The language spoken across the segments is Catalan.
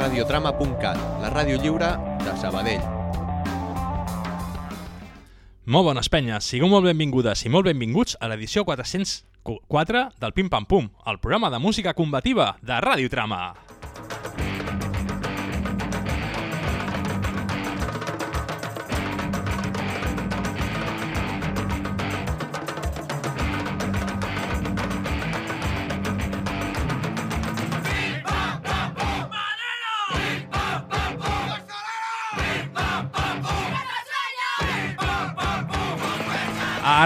radiotrama.cat, la ràdio lliure de Sabadell. Molt bones penyes, sigueu molt benvingudes i molt benvinguts a l'edició 404 del Pim Pam Pum, el programa de música combativa de Ràdio Trama.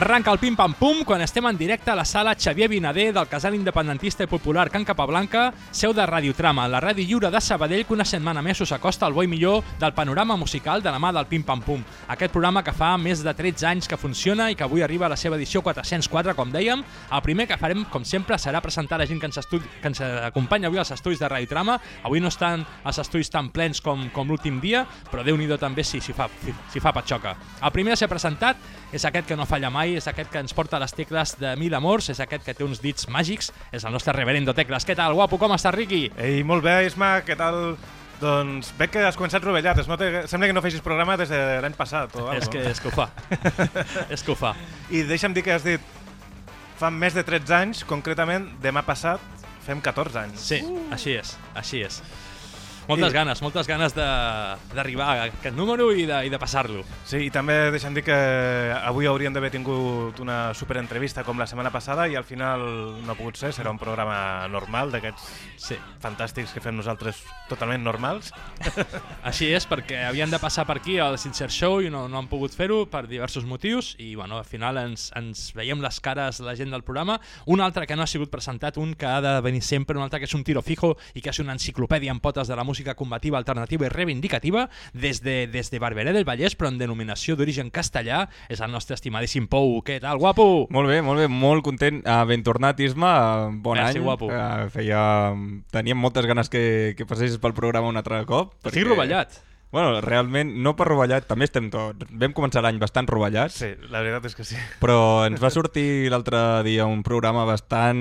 Arranca el Pim Pam Pum quan estem en directe a la sala Xavier Vinader del casal independentista i popular Can Capablanca, seu de Radiotrama, la ràdio lliure de Sabadell que una setmana més us acosta al bo i millor del panorama musical de la mà del Pim Pam Pum. Aquest programa que fa més de 13 anys que funciona i que avui arriba a la seva edició 404, com dèiem. El primer que farem, com sempre, serà presentar la gent que ens, estudi que ens acompanya avui als estudis de Radiotrama. Avui no estan els estudis tan plens com, com l'últim dia, però déu nhi també si, si, fa, si, si fa patxoca. El primer a ser presentat és aquest que no falla mai, és aquest que ens porta les tecles de mil amors, és aquest que té uns dits màgics, és el nostre reverendo Tecles. Què tal, guapo, com estàs, Riqui? Ei, molt bé, Isma, què tal? Doncs veig que has començat rovellat, es nota, sembla que no feixis programa des de l'any passat o És que, és que ho fa. és que ho fa. I deixa'm dir que has dit fa més de 13 anys, concretament demà passat fem 14 anys. Sí, així és, així és. Moltes I- ganes, moltes ganes de- d'arribar a aquest número i de, i de passar-lo. Sí, i també deixa'm dir que avui hauríem d'haver tingut una superentrevista com la setmana passada i al final no ha pogut ser, serà un programa normal d'aquests Sí. fantàstics que fem nosaltres totalment normals. Així és, perquè havien de passar per aquí al Sincere Show i no, no han pogut fer-ho per diversos motius i bueno, al final ens, ens veiem les cares la gent del programa. Un altre que no ha sigut presentat, un que ha de venir sempre, un altre que és un tiro fijo i que és una enciclopèdia en potes de la música combativa, alternativa i reivindicativa des de, des de Barberà del Vallès, però en denominació d'origen castellà, és el nostre estimadíssim Pou. Què tal, guapo? Molt bé, molt bé, molt content. Uh, ben tornat, Isma. Uh, bon Merci, any. guapo. Uh, feia... Teníem moltes ganes que, que passessis pel programa un altre cop. Estic rovellat. Bueno, realment, no per rovellat, també estem tots. Vam començar l'any bastant rovellats, Sí, la veritat és que sí. però ens va sortir l'altre dia un programa bastant,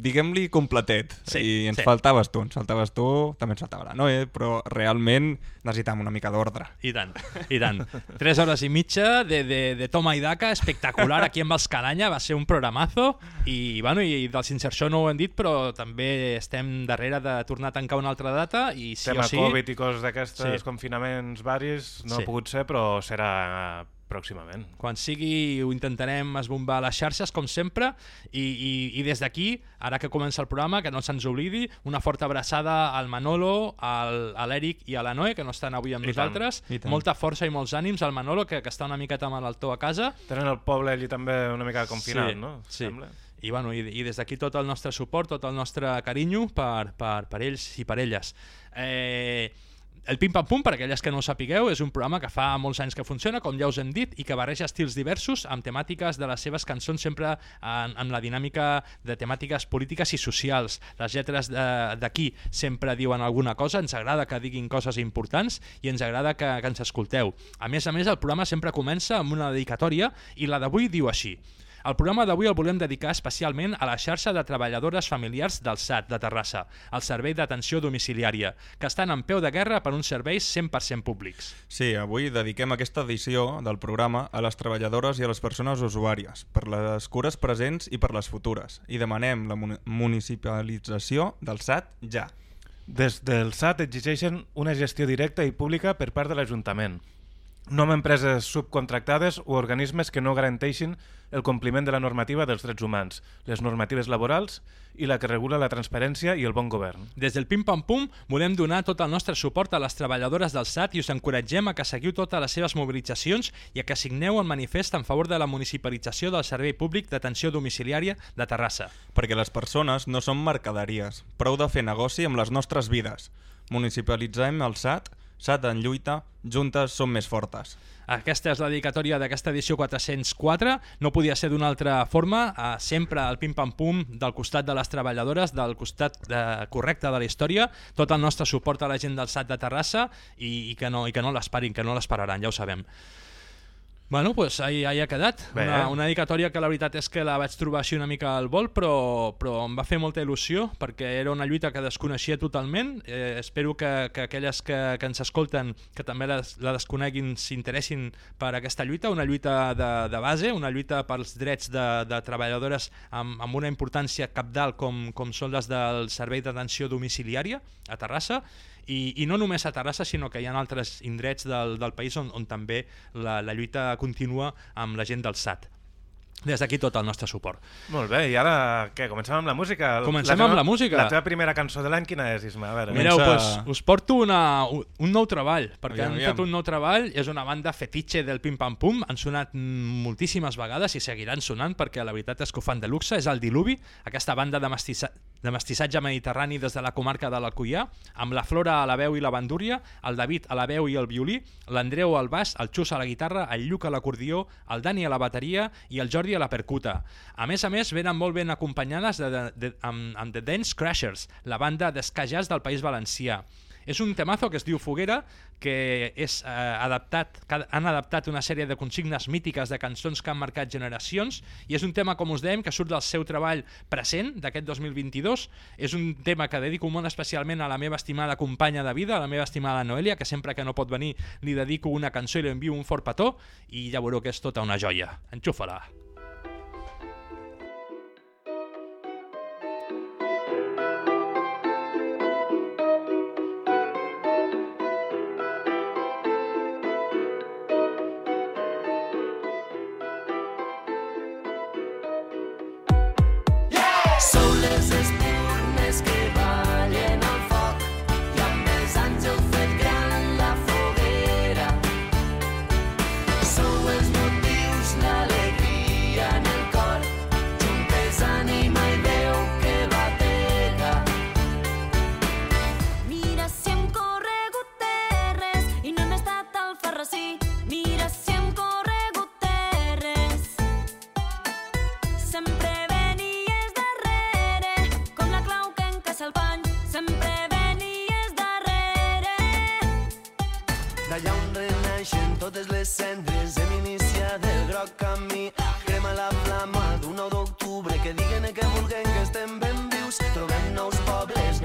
diguem-li, completet. Sí, I ens sí. faltaves tu, ens faltaves tu, també ens faltava la Noé, però realment necessitàvem una mica d'ordre. I tant, i tant. Tres hores i mitja de, de, de toma i daca, espectacular, aquí amb els Calanya, va ser un programazo, i, bueno, i del Sincere Show no ho hem dit, però també estem darrere de tornar a tancar una altra data, i sí Tema o sí... Covid i coses d'aquestes, Sí. sí. Confinaments varis, no Sí. ha pogut ser, però serà pròximament. Quan sigui ho intentarem esbombar a les xarxes, com sempre, i, i, i des d'aquí, ara que comença el programa, que no se'ns oblidi, una forta abraçada al Manolo, al, a l'Eric i a la Noe, que no estan avui amb I tant, nosaltres. i tant. Molta força i molts ànims al Manolo, que, que està una miqueta amb l'altó a casa. Tenen el poble allí també una mica confinat, Sí, no? sí. Sembla. I, bueno, i, i des d'aquí tot el nostre suport, tot el nostre carinyo per, per, per ells i per elles. Eh, el Pim Pam Pum, per aquelles que no ho sapigueu, és un programa que fa molts anys que funciona, com ja us hem dit, i que barreja estils diversos amb temàtiques de les seves cançons sempre en, en la dinàmica de temàtiques polítiques i socials. Les lletres d'aquí sempre diuen alguna cosa, ens agrada que diguin coses importants i ens agrada que, que ens escolteu. A més a més, el programa sempre comença amb una dedicatòria i la d'avui diu així. El programa d'avui el volem dedicar especialment a la xarxa de treballadores familiars del SAT de Terrassa, el Servei d'Atenció Domiciliària, que estan en peu de guerra per uns serveis 100% públics. Sí, avui dediquem aquesta edició del programa a les treballadores i a les persones usuàries, per les cures presents i per les futures, i demanem la muni- municipalització del SAT ja. Des del SAT exigeixen una gestió directa i pública per part de l'Ajuntament. No amb empreses subcontractades o organismes que no garanteixin el compliment de la normativa dels drets humans, les normatives laborals i la que regula la transparència i el bon govern. Des del Pim Pam Pum volem donar tot el nostre suport a les treballadores del SAT i us encoratgem a que seguiu totes les seves mobilitzacions i a que signeu el manifest en favor de la municipalització del Servei Públic d'Atenció Domiciliària de Terrassa. Perquè les persones no són mercaderies. Prou de fer negoci amb les nostres vides. Municipalitzem el SAT, SAT en lluita, juntes som més fortes. Aquesta és la dedicatòria d'aquesta edició 404. No podia ser d'una altra forma. Eh, sempre el pim-pam-pum del costat de les treballadores, del costat eh, correcte de la història. Tot el nostre suport a la gent del SAT de Terrassa i, i que no, i que no l'esperin, que no l'esperaran, ja ho sabem. Bueno, pues ahí, ahí ha quedat. Bé. Una, una dedicatòria que la veritat és que la vaig trobar així una mica al vol, però, però em va fer molta il·lusió perquè era una lluita que desconeixia totalment. Eh, espero que, que aquelles que, que ens escolten, que també la, la desconeguin, s'interessin per aquesta lluita, una lluita de, de base, una lluita pels drets de, de treballadores amb, amb una importància capdalt com, com són les del Servei d'Atenció Domiciliària a Terrassa, i, i no només a Terrassa, sinó que hi ha altres indrets del, del país on, on també la, la lluita continua amb la gent del SAT. Des d'aquí tot el nostre suport. Molt bé, i ara què? Comencem amb la música? Comencem teva- amb la música. La teva primera cançó de l'any quina és, Isma? A veure, Mireu, Comença- pues, us porto una, un un nou treball, perquè Aviam, han aviam. fet un nou treball, és una banda fetitxe del Pim Pam Pum, han sonat moltíssimes vegades i seguiran sonant perquè la veritat és que ho fan de luxe, és el Diluvi, aquesta banda de, mestissa, de mestissatge mediterrani des de la comarca de l'Alcoià, amb la Flora a la veu i la bandúria, el David a la veu i el violí, l'Andreu al baix, el Xus a la guitarra, el Lluc a l'acordió, el Dani a la bateria i el Jordi a la percuta. A més a més, venen molt ben acompanyades de, de, de, amb, amb The Dance Crashers, la banda d'esca jazz del País Valencià. És un temazo que es diu Foguera, que és eh, adaptat, que han adaptat una sèrie de consignes mítiques de cançons que han marcat generacions, i és un tema, com us dèiem, que surt del seu treball present d'aquest 2022. És un tema que dedico molt especialment a la meva estimada companya de vida, a la meva estimada Noelia, que sempre que no pot venir li dedico una cançó i li envio un fort petó, i ja veureu que és tota una joia. Enxufa-la! Sou Ferrací. Mira si hem corregut terres. Sempre venies darrere, com la clau que encaixa el pany. Sempre venies darrere. D'allà on renaixen totes les cendres hem iniciat el groc camí crema la flama d'un 9 d'octubre que diguen que vulguem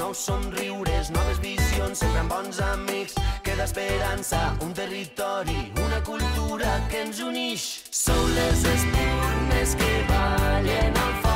nous somriures noves visions, sempre amb bons amics. Queda esperança, un territori una cultura que ens unix. Sou les espurnes que ballen al foc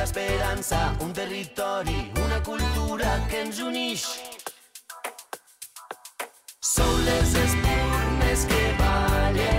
amics. Queda esperança, un territori, una cultura que ens unix. Sou les espurnes que ballen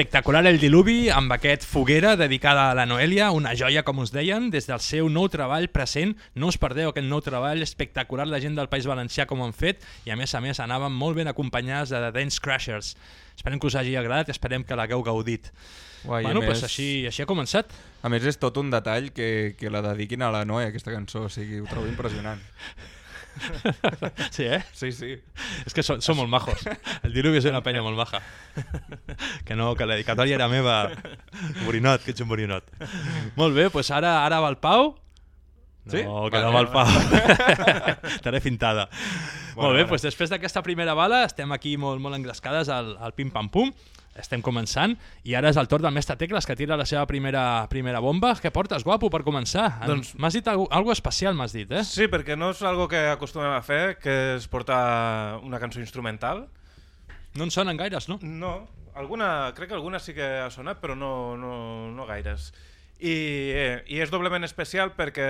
Espectacular el diluvi amb aquest foguera dedicada a la Noelia, una joia, com us deien, des del seu nou treball present. No us perdeu aquest nou treball espectacular, la gent del País Valencià com han fet, i a més a més anaven molt ben acompanyats de The Dance Crashers. Esperem que us hagi agradat i esperem que l'hagueu gaudit. Uai, bueno, a, pues més, així, així ha començat. a més, és tot un detall que, que la dediquin a la Noe, aquesta cançó. O sigui, ho trobo impressionant. Sí, eh? Sí, sí. És que són, són molt majos. El diluvi és una penya molt maja. Que no, que la dedicatòria era meva. Borinot, que ets un borinot. Molt bé, doncs ara, ara va el Pau. Sí? No, que no Vale, va el Pau. T'haré fintada. molt bé, vale. doncs després d'aquesta primera bala estem aquí molt, molt engrescades al, al pim-pam-pum. Estem començant i ara és el torn del mestre Tecles que tira la seva primera, primera bomba. Què portes, guapo, per començar? Doncs- M'has dit algo, algo especial, m'has dit, eh? Sí, perquè no és algo que acostumem a fer, que és portar una cançó instrumental. No en sonen gaires, no? No, alguna, crec que alguna sí que ha sonat, però no, no, no gaires. I, eh, I és doblement especial perquè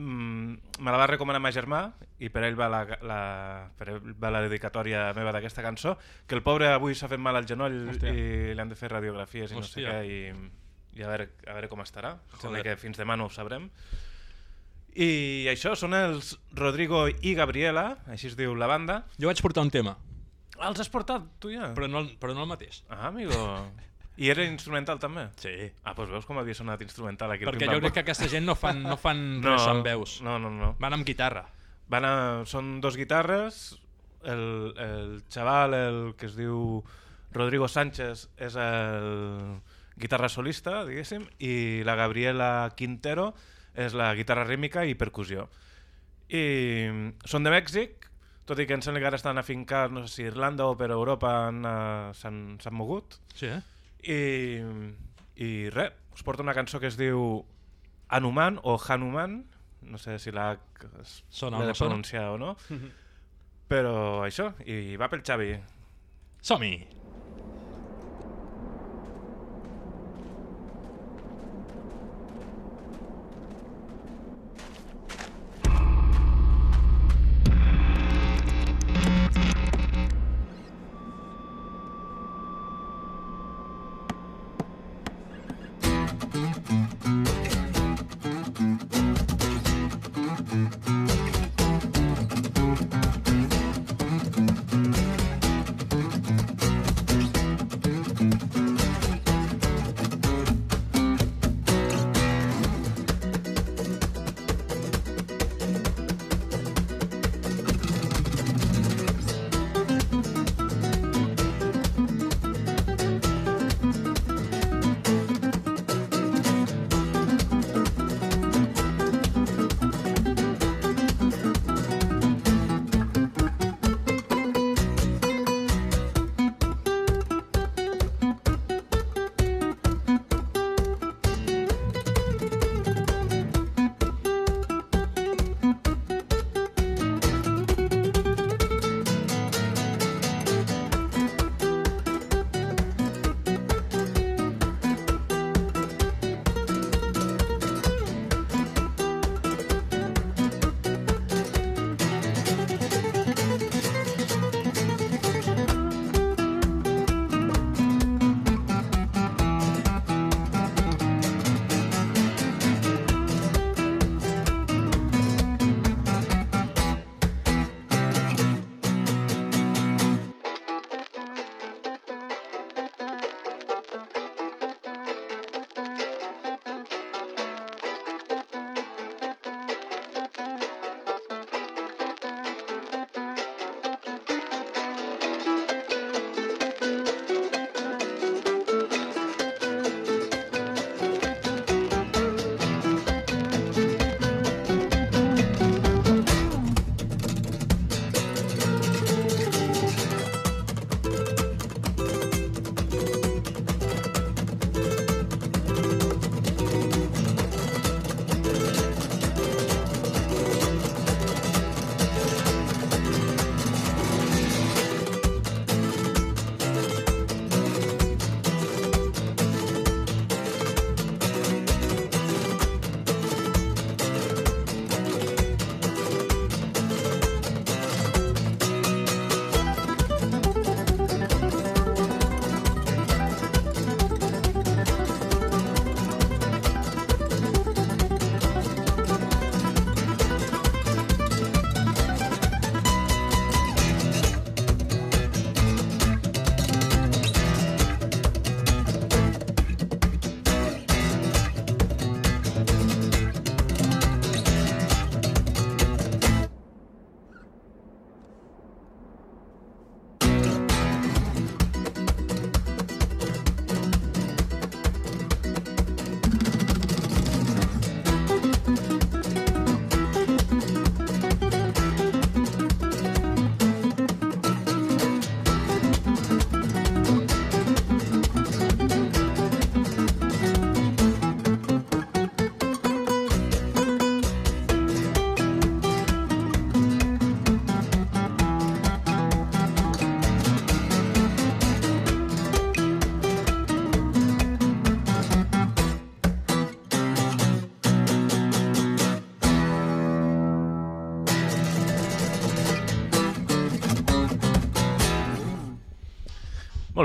mm, me la va recomanar ma germà i per ell va la, la, per ell va la dedicatòria meva d'aquesta cançó, que el pobre avui s'ha fet mal al genoll Hòstia. i li han de fer radiografies i no sé Hòstia. què, i, i a, veure, a veure com estarà. Em Sembla Joder. que fins demà no ho sabrem. I això són els Rodrigo i Gabriela, així es diu la banda. Jo vaig portar un tema, Ah, els has portat, tu ja? però no, el- però no el mateix. Ah, amigo. I era instrumental també? Sí. Ah, doncs veus com havia sonat instrumental aquí. Perquè jo crec que aquesta gent no fan, no fan No, res amb veus. No, no, no. Van amb guitarra. Van a... Són dos guitarres, el, el xaval, el que es diu Rodrigo Sánchez, és el guitarra solista, diguéssim, i la Gabriela Quintero és la guitarra rítmica i percussió. I són de Mèxic, tot i que em sembla que ara estan afincats, no sé si Irlanda o per Europa eh, s'han mogut. Sí, eh? I, i res, us porto una cançó que es diu Hanuman o Hanuman, no sé si la Sona o l'he no de pronunciar o no, però això, i va pel Xavi. Som-hi!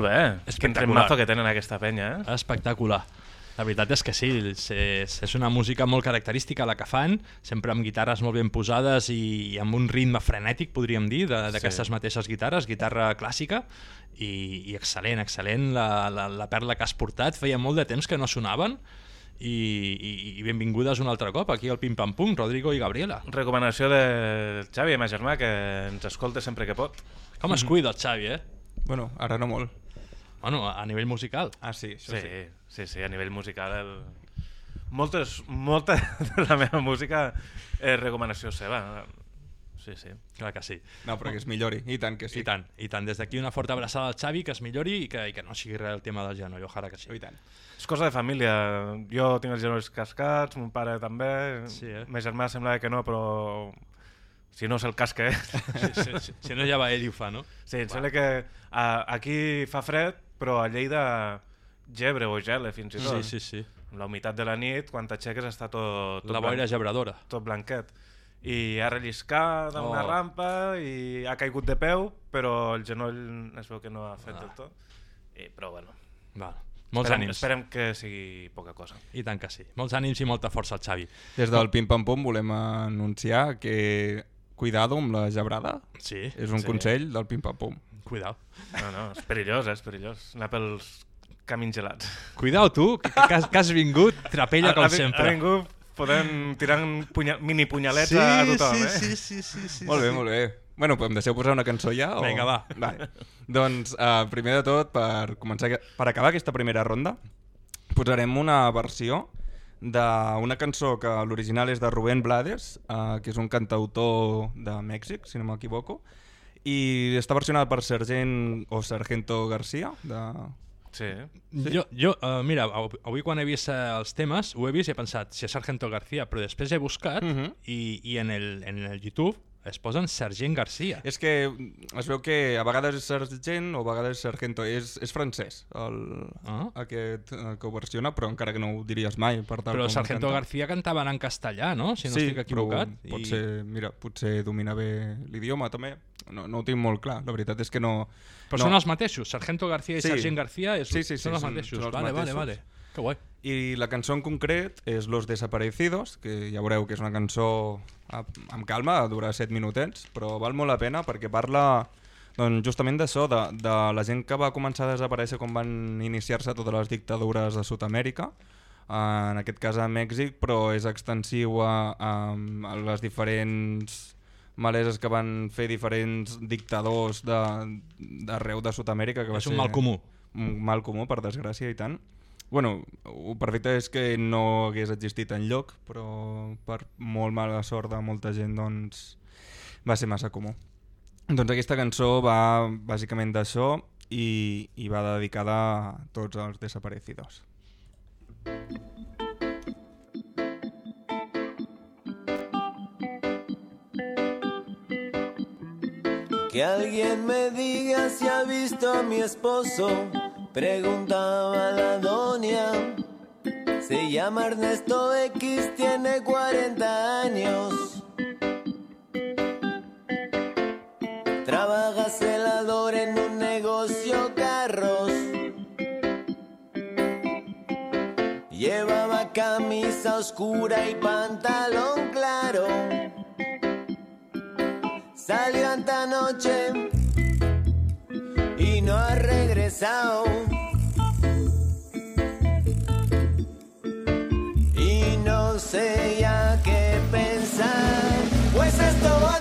Molt bé. Quin Espectacular. remazo que tenen aquesta penya, eh? Espectacular. La veritat és que sí, és, és, és una música molt característica la que fan, sempre amb guitarres molt ben posades i, i amb un ritme frenètic, podríem dir, de- d'aquestes sí. mateixes guitarres, guitarra clàssica, i, i excel·lent, excel·lent la, la, la perla que has portat. Feia molt de temps que no sonaven, i, i, i benvingudes un altre cop aquí al Pim Pam Pum, Rodrigo i Gabriela. Recomanació de Xavi, ma germà, que ens escolta sempre que pot. Com es cuida el Xavi, eh? Bueno, ara no molt. Bueno, a nivell musical. Ah, sí, això Sí, sí. sí, sí, a nivell musical. El... Moltes, molta de la meva música és recomanació seva. Sí, sí. Clar que sí. No, però que es millori. I tant que sí. I tant, i tant. Des d'aquí una forta abraçada al Xavi, que es millori i que, i que no sigui res el tema del genoll, ojalà que sí. I tant. És cosa de família. Jo tinc els genolls cascats, mon pare també. Sí, eh? Ma germà sembla que no, però si no se'l casca, eh? Si, si, si, si no ja va ell i ho fa, no? Sí, em sembla que a, aquí fa fred, però a Lleida gebre o gela fins i tot. Sí, sí, sí. Amb la humitat de la nit, quan t'aixeques està tot, tot, La boira gebradora. tot blanquet. I ha relliscat amb una Oh. rampa i ha caigut de peu, però el genoll es veu que no ha fet Ah. del tot. I, però bueno, Val. Molts esperem, ànims. esperem que sigui poca cosa. I tant que sí. Molts ànims i molta força al Xavi. Des del Pim Pam Pum volem anunciar que cuidado amb la gebrada. Sí, És un Sí. consell del Pim Pam Pum. Cuidao. No, no, és perillós, eh, és perillós. Anar pels camins gelats. Cuidao tu, que, que, has, que has vingut trapella com ha, sempre. Ha vingut podem tirant punya, mini punyalets a, a tothom, eh? sí, sí, sí, sí. Molt bé, molt bé. Bueno, em deixeu posar una cançó ja? O... Vinga, va. Vale. doncs, uh, primer de tot, per, començar, per acabar aquesta primera ronda, posarem una versió d'una cançó que l'original és de Rubén Blades, uh, que és un cantautor de Mèxic, si no m'equivoco, i està versionada per Sergent o Sargento Garcia, de... Sí. Jo, jo uh, mira, av- avui quan he vist eh, els temes, ho he vist i he pensat, si és Sargento García, però després he buscat Mhm. i, i en, el, en el YouTube es posen Sergent Garcia. És que es veu que a vegades és Sergent o a vegades és Sargento. És, és francès el, Ah. aquest eh, que ho versiona, però encara que no ho diries mai. Per tal Però com Sargento canta. García cantaven en castellà, no? Si no sí, estic equivocat. però pot ser, mira, potser domina bé l'idioma també. No, no ho tinc molt clar, la veritat és que no... Però no. són els mateixos, Sargento García i Sí. Sargent García és, Sí, sí, sí, són els són- mateixos. són els vale, mateixos. vale, vale. Que guai. I la cançó en concret és Los Desaparecidos, que ja veureu que és una cançó amb calma, dura 7 minutets, però val molt la pena perquè parla doncs, justament d'això, de, de la gent que va començar a desaparèixer quan van iniciar-se totes les dictadures de Sud-amèrica, en aquest cas a Mèxic, però és extensiu a, a, a les diferents maleses que van fer diferents dictadors d'arreu de, de Sud-amèrica. que va És un mal comú. un mal comú, per desgràcia, i tant. Bueno, el perfecte és que no hagués existit en lloc, però per molt mala sort de molta gent, doncs, va ser massa comú. Doncs aquesta cançó va bàsicament d'això i, i va dedicada a tots els desaparecidos. Que alguien me diga si ha visto a mi esposo, preguntaba la doña. Se llama Ernesto X, tiene 40 años. Trabaja celador en un negocio carros. Llevaba camisa oscura y pantalón claro. Salió esta noche y no ha regresado. Y no sé ya qué pensar, pues esto antes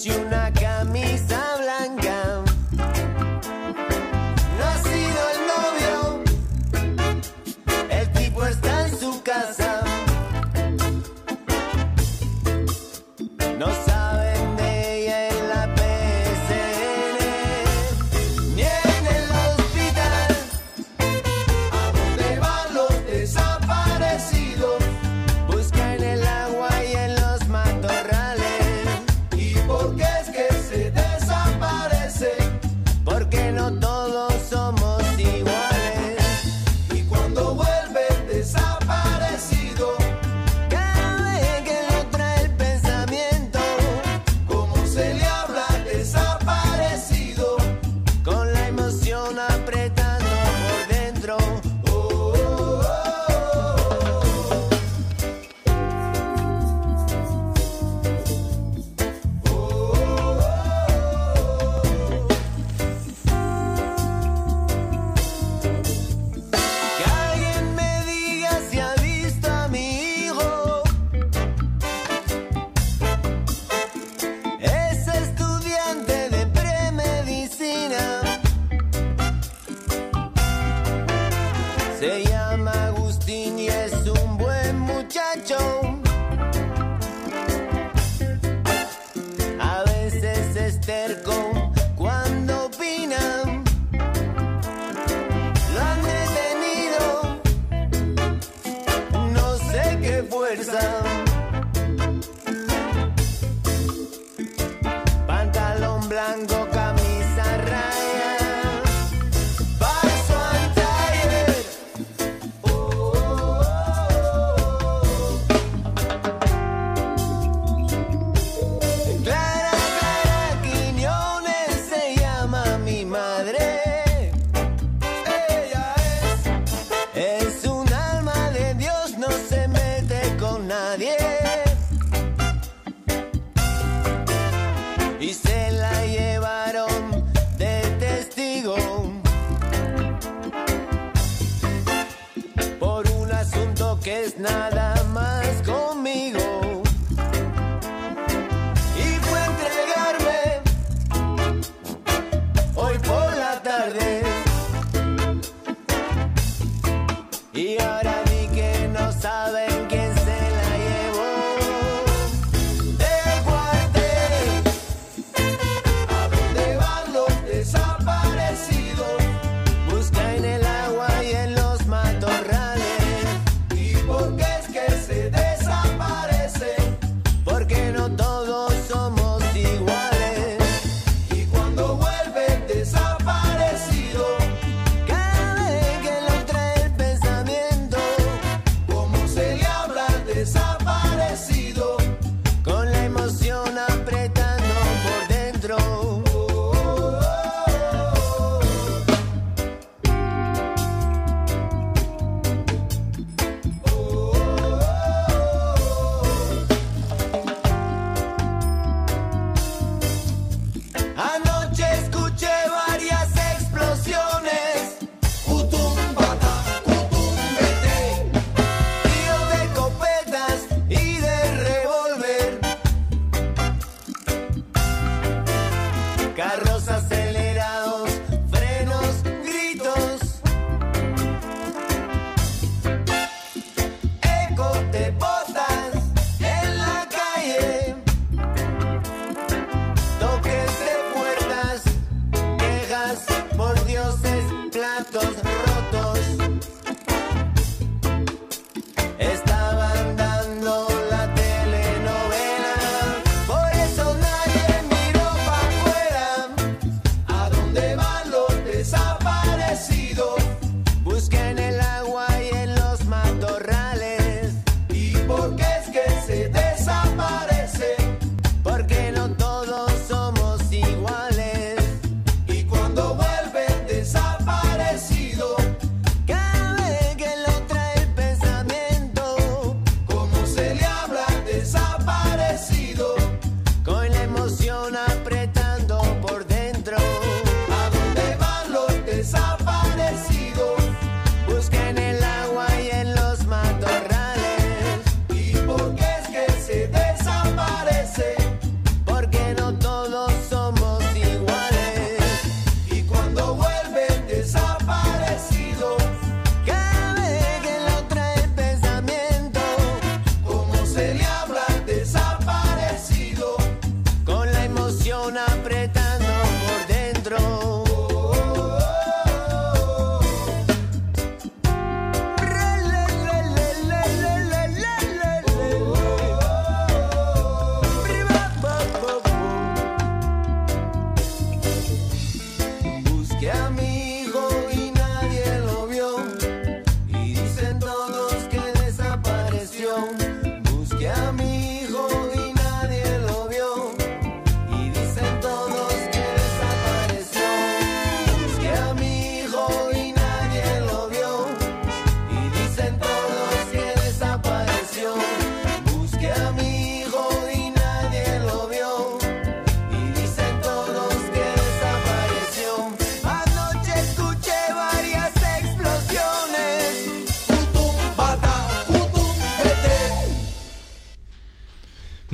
impresiona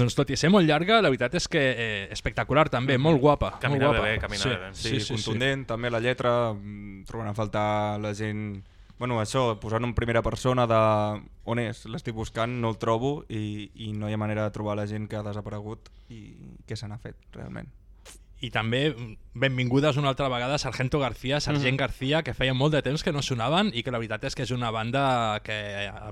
Doncs tot i ser molt llarga, la veritat és que eh, espectacular també, mm -hmm. molt guapa. Caminava molt guapa. bé, caminava sí. bé. Sí, sí, sí, contundent, sí. també la lletra, mm, troben a faltar la gent... Bueno, això, posant en primera persona de on és, l'estic buscant, no el trobo i, i no hi ha manera de trobar la gent que ha desaparegut i què se n'ha fet, realment i també mm, benvingudes una altra vegada Sargento García, Sargent Mhm. García, que feia molt de temps que no sonaven i que la veritat és que és una banda que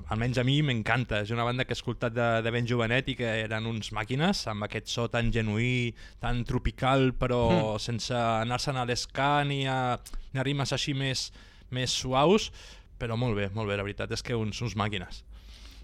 almenys a mi m'encanta. És una banda que he escoltat de, de ben jovenet i que eren uns màquines amb aquest so tan genuí, tan tropical, però Mhm. sense anar-se'n a l'esca ni a, ni a rimes així més, més suaus, però molt bé, molt bé, la veritat és que uns, uns màquines.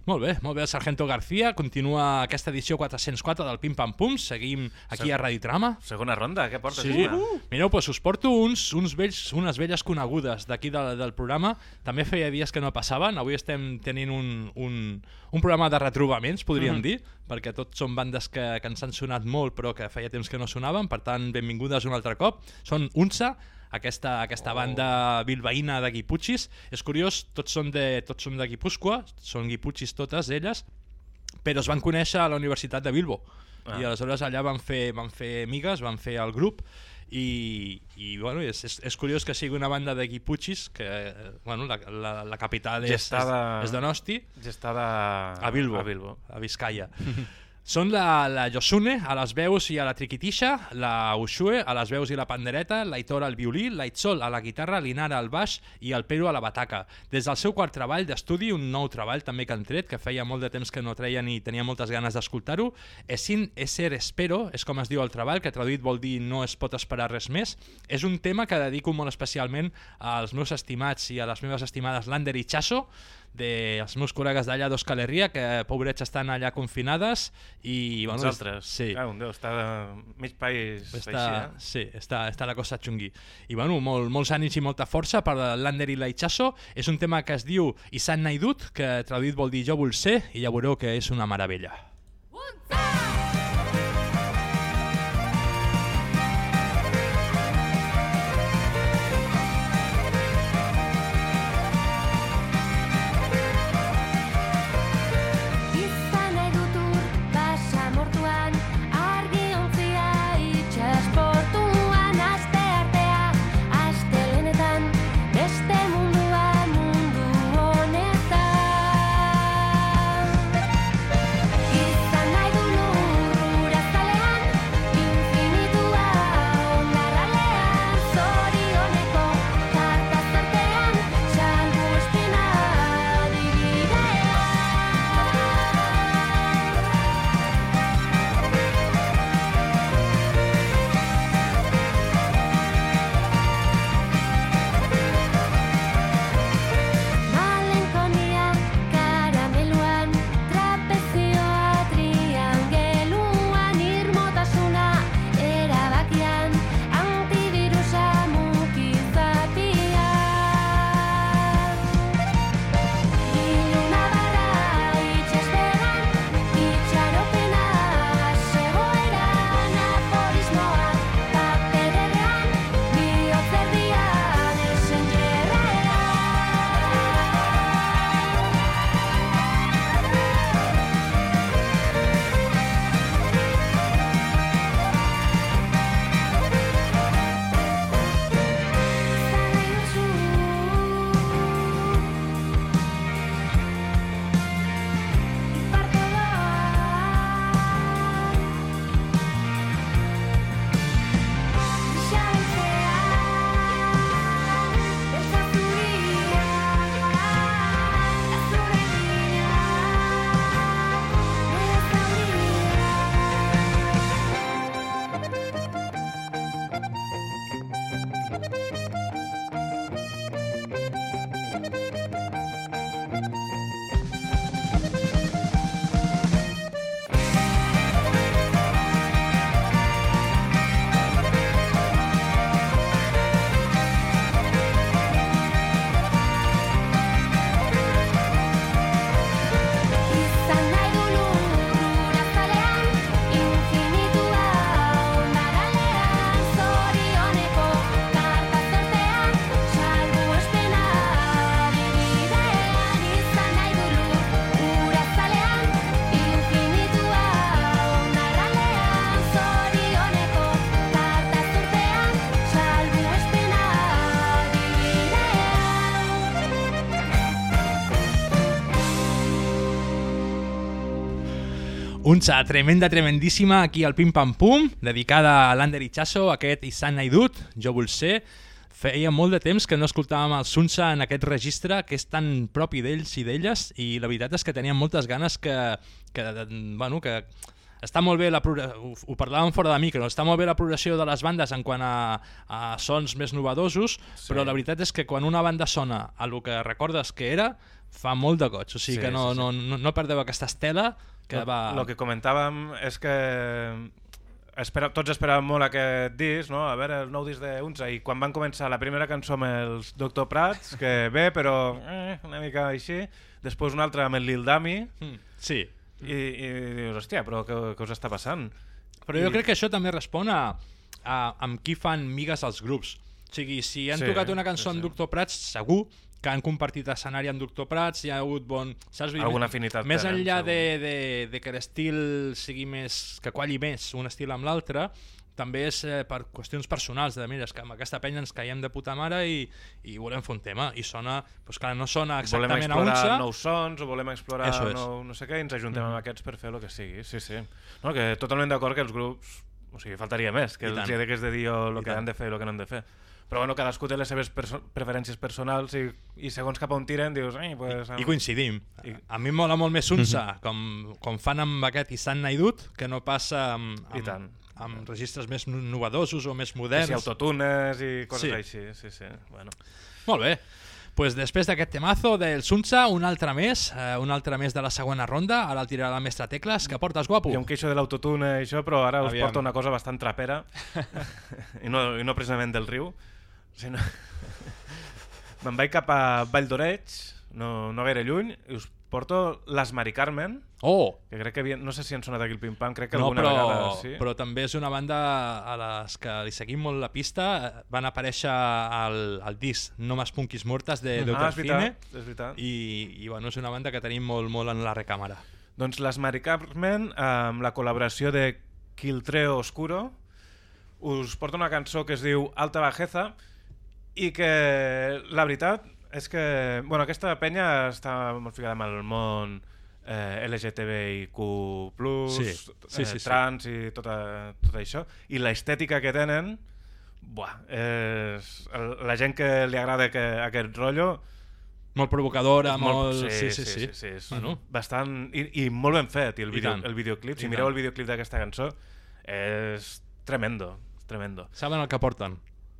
Molt bé, molt bé, Sargento García. Continua aquesta edició 404 del Pim Pam Pum. Seguim aquí Sí. a Radio Trama. Segona ronda, què portes? Sí. Isma? Mireu, doncs us porto uns, uns vells, unes velles conegudes d'aquí de, del programa. També feia dies que no passaven. Avui estem tenint un, un, un programa de retrobaments, podríem Mhm. dir, perquè tots són bandes que, que ens han sonat molt però que feia temps que no sonaven. Per tant, benvingudes un altre cop. Són Unsa, aquesta, aquesta Oh. banda bilbaïna de Guiputxis. És curiós, tots són de, tots són de Guipúscoa, són Guiputxis totes elles, però es van conèixer a la Universitat de Bilbo. Ah. I aleshores allà van fer, van fer amigues, van fer el grup i, i bueno, és, és, és curiós que sigui una banda de Guiputxis que bueno, la, la, la capital és, és, Gestada- és Donosti Gestada a Bilbo, A Bilbo. a Vizcaya. Són la, la Yosune a les veus i a la triquitisha, la Ushue a les veus i la pandereta, l'Aitor al violí, l'Aitzol a la guitarra, l'Inara al baix i el Pero a la bataca. Des del seu quart treball d'estudi, un nou treball també que han tret, que feia molt de temps que no treien i tenia moltes ganes d'escoltar-ho, Esin Esser Espero, és com es diu el treball, que traduït vol dir no es pot esperar res més. És un tema que dedico molt especialment als meus estimats i a les meves estimades Lander i Chasso, dels meus col·legues d'allà d'Euskal Herria, que pobrets estan allà confinades i... Bueno, Nosaltres. Sí. Ah, un Déu, està de mig país Està, així, eh? sí, està, està la cosa xungui. I bueno, molt, molts ànims i molta força per l'Ander i l'Aichasso. És un tema que es diu Isan Naidut, que traduït vol dir jo vull ser, i ja veureu que és una meravella. Izan Unsa tremenda, tremendíssima, aquí al Pim Pam Pum, dedicada a l'Ander Ichazo, aquest Isan Naidut, jo vull ser. Feia molt de temps que no escoltàvem el Sunsa en aquest registre que és tan propi d'ells i d'elles i la veritat és que teníem moltes ganes que, que, bueno, que està molt bé la ho, ho parlàvem fora de micro, està molt bé la progressió de les bandes en quant a, a sons més novedosos, sí. però la veritat és que quan una banda sona a lo que recordes que era, fa molt de goig, o sigui Sí, que no, sí, sí. no, no, no perdeu aquesta estela que Lo, va... lo que comentàvem és que espera, tots esperàvem molt aquest disc, no? a veure, el nou disc d'Unza, i quan van començar la primera cançó amb els Doctor Prats, que bé, però eh, una mica així, després una altra amb el Lil Dami, Mm, sí, i, i dius, hòstia, però què, què us està passant? Però jo I- crec que això també respon a, a amb qui fan migues els grups. O sigui, si han Sí, tocat una cançó sí, amb sí. Doctor Prats, segur que han compartit escenari amb Doctor Prats, hi ha hagut bon... Saps? Alguna afinitat Més tenen, enllà de, de, de que l'estil sigui més... que qualli més un estil amb l'altre, també és eh, per qüestions personals, de mira, és que amb aquesta penya ens caiem de puta mare i, i volem fer un tema, i sona, doncs clar, no sona volem exactament a explorar unsa, nous sons o volem explorar nou, no sé què i ens ajuntem amb aquests per fer el que sigui. Sí, sí. No, que totalment d'acord que els grups... O sigui, faltaria més, que I els hi hagués de dir el I que tant. han de fer i el que no han de fer. Però bueno, cadascú té les seves perso preferències personals i, i segons cap a on tiren dius... Eh, pues, I coincidim. I- A mi em mola molt més Unsa, com, com fan amb aquest Isan Naidut, que no passa amb, I amb, tant. amb registres més no- novedosos o més Que moderns. si autotunes i coses Sí. així. Sí, sí. Bueno. Molt bé. Pues després d'aquest temazo del Sunsa, un altre més, eh, un altre més de la segona ronda, ara el tirarà la mestra Tecles, que portes guapo. Hi ha un queixo de l'autotune i això, però ara us Aviam. porto una cosa bastant trapera i, no, i no precisament del riu sinó... me'n vaig cap a Vall d'Oreig no, no gaire lluny i us porto les Mari Carmen Oh! que crec que havia... no sé si han sonat aquí el Pim Pam crec que No, alguna però, vegada sí però també és una banda a les que li seguim molt la pista. Van aparèixer al, al disc No Más Punkis Mortas de ah, Doctor és Fine veritat, és veritat. i, i bueno, és una banda que tenim molt, molt en la recàmera. Doncs les Mari Carmen, amb la col·laboració de Quiltreo Oscuro, us porta una cançó que es diu Alta Bajeza i que la veritat és que bueno, aquesta penya està molt ficada amb el món eh, LGTBIQ+, Sí, eh, sí, sí, sí. trans i tot, a, tot això, i l'estètica que tenen buah, és, el- la gent que li agrada que, aquest rotllo Molt provocadora, és molt... Sí, sí, sí. sí, sí, és Bueno. bastant... I, I molt ben fet, i el, I vídeo, tant. el videoclip. Si I mireu tant. el videoclip d'aquesta cançó, és tremendo, tremendo. Saben el que porten.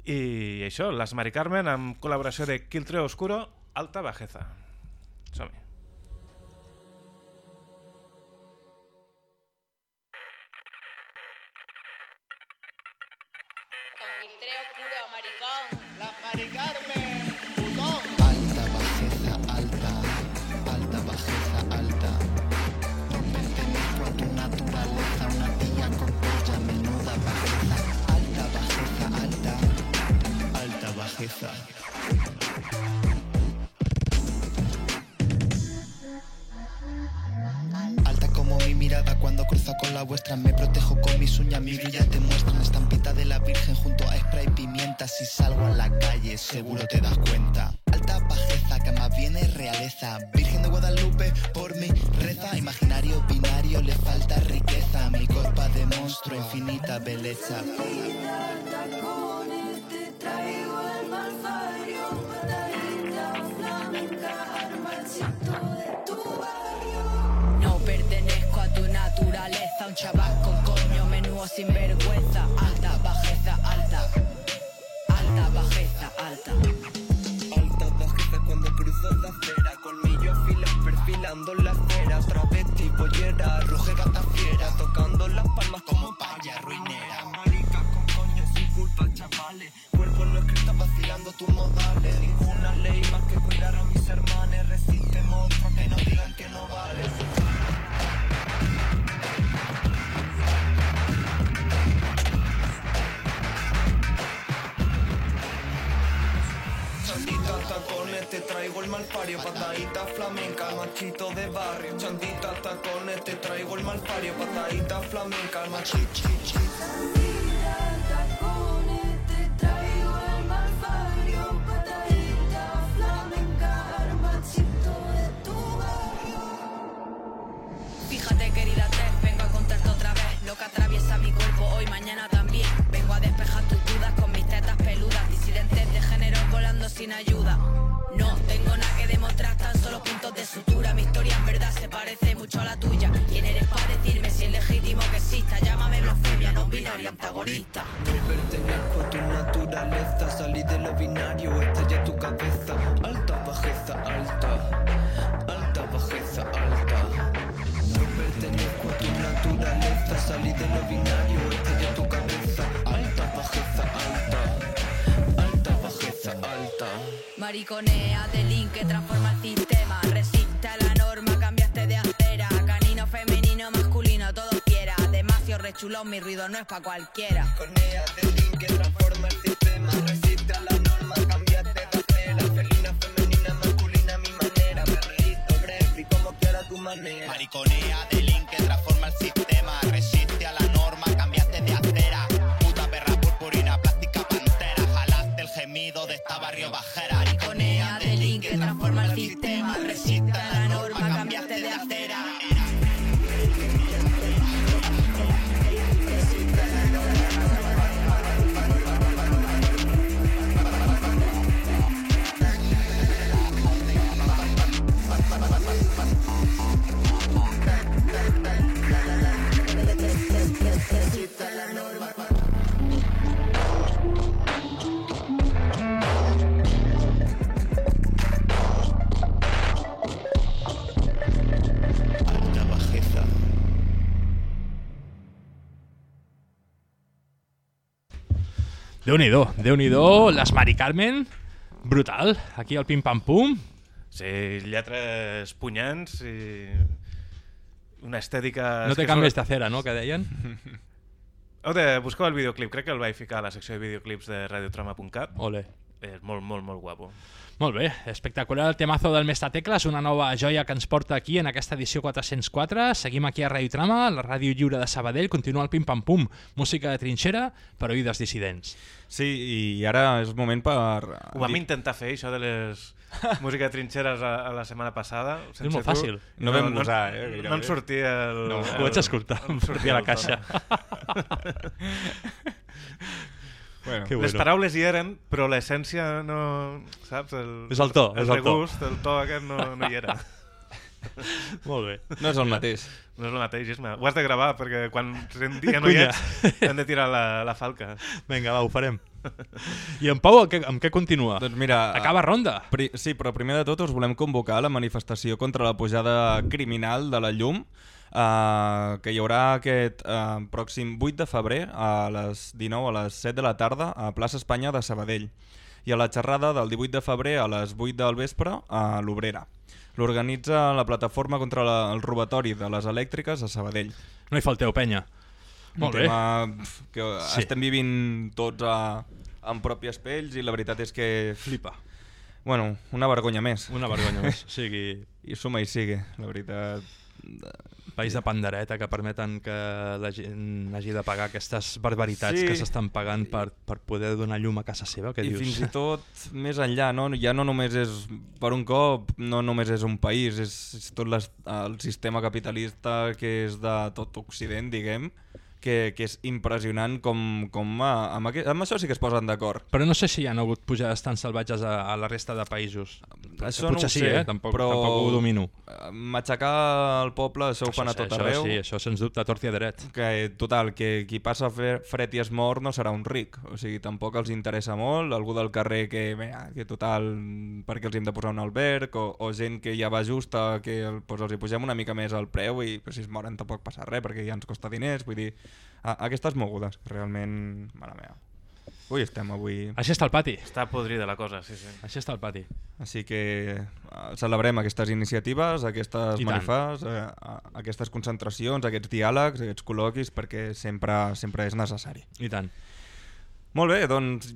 I això, les Mari Carmen, amb col·laboració de Quiltre Oscuro, Alta Bajeza. Som-hi. Seguro te das cuenta. Alta bajeza que más bien es realeza. Virgen de Guadalupe por mi reza. Imaginario binario le falta riqueza. Mi corpa de monstruo infinita belleza. No pertenezco a tu naturaleza, un chaval mi ruido no es pa' cualquiera. Déu-n'hi-do, déu nhi déu les Mari Carmen, brutal, aquí al pim-pam-pum. Sí, lletres punyents i una estètica... No te canvies de cera, no?, que deien. Heu de buscar el videoclip, crec que el vaig ficar a la secció de videoclips de radiotrama.cat. Ole. És molt, molt, molt guapo. Molt bé, espectacular el temazo del Mestatecles, una nova joia que ens porta aquí en aquesta edició 404. Seguim aquí a Radio Trama, la ràdio lliure de Sabadell, continua el pim-pam-pum, música de trinxera per oïdes dissidents. Sí, i ara és moment per... Ho vam intentar fer, això de les música de trinxeres a, a la setmana passada. sense molt tu. fàcil. No vam gosar, eh, gairebé. No em sortia el... No, el, Ho vaig escoltar, no em sortia a la caixa. Bueno, Que Les bueno. paraules hi eren, però l'essència no... Saps? El, És el to, el és el to. regust, el to aquest no, no hi era. Molt bé. no és el mateix. No és el mateix, Isma. Ho has de gravar, perquè quan un dia no hi ets, hem de tirar la, la falca. Vinga, va, ho farem. I en Pau, amb què, amb què continua? Doncs mira... Acaba ronda. Pri sí, però primer de tot us volem convocar a la manifestació contra la pujada criminal de la llum uh, que hi haurà aquest uh, pròxim 8 de febrer a les 19 a les 7 de la tarda a Plaça Espanya de Sabadell i a la xerrada del 18 de febrer a les 8 del vespre a l'Obrera. L'organitza la plataforma contra la, el robatori de les elèctriques a Sabadell. No hi falteu, penya. Molt bé. que Sí. estem vivint tots a, en pròpies pells i la veritat és que... Flipa. Bueno, una vergonya més. Una vergonya més. Sigui, I suma i sigue, la veritat. País de pandereta que permeten que la gent hagi de pagar aquestes barbaritats Sí. que s'estan pagant per, per poder donar llum a casa seva, què I dius? fins i tot més enllà, no? ja no només és, per un cop, no només és un país, és, és tot les, el sistema capitalista que és de tot Occident, diguem, que, que és impressionant com, com a, amb, aquest, amb això sí que es posen d'acord. Però no sé si hi ha hagut pujades tan salvatges a, a la resta de països. Això no ho sí, sé, eh? Tampoc, però tampoc ho domino. eh, Matxacar el poble, això ho fan a tot això, arreu. Sí, això sens dubte, a tort i a dret. que total, que qui passa fred i es mor no serà un ric, o sigui, tampoc els interessa molt, algú del carrer que, bé, que total, perquè els hem de posar un alberg, o, o gent que ja va justa, que doncs els hi posem una mica més el preu i però si es moren tampoc passa res, perquè ja ens costa diners, vull dir, a, aquestes mogudes, realment, mare meva. Ui, estem avui... Així està el pati. Està podrida la cosa, sí, sí. Així està el pati. Així que eh, celebrem aquestes iniciatives, aquestes I manifes, eh, a- aquestes concentracions, aquests diàlegs, aquests col·loquis, perquè sempre, sempre és necessari. I tant. Molt bé, doncs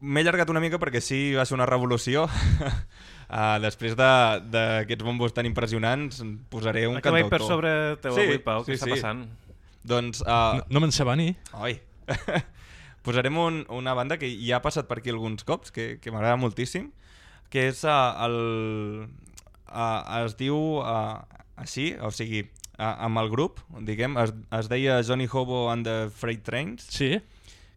m'he allargat una mica perquè sí va ser una revolució. uh, després de- d'aquests bombos tan impressionants posaré un Ha que vaig cantautor. per sobre teu avui, Pau, què està passant? Doncs... Uh, No, no me'n sé venir. Oi. Posarem un, una banda que ja ha passat per aquí alguns cops, que, que m'agrada moltíssim, que és uh, el... Uh, es diu uh, així, o sigui, a, amb el grup, diguem, es, es deia Johnny Hobo and the Freight Trains, Sí?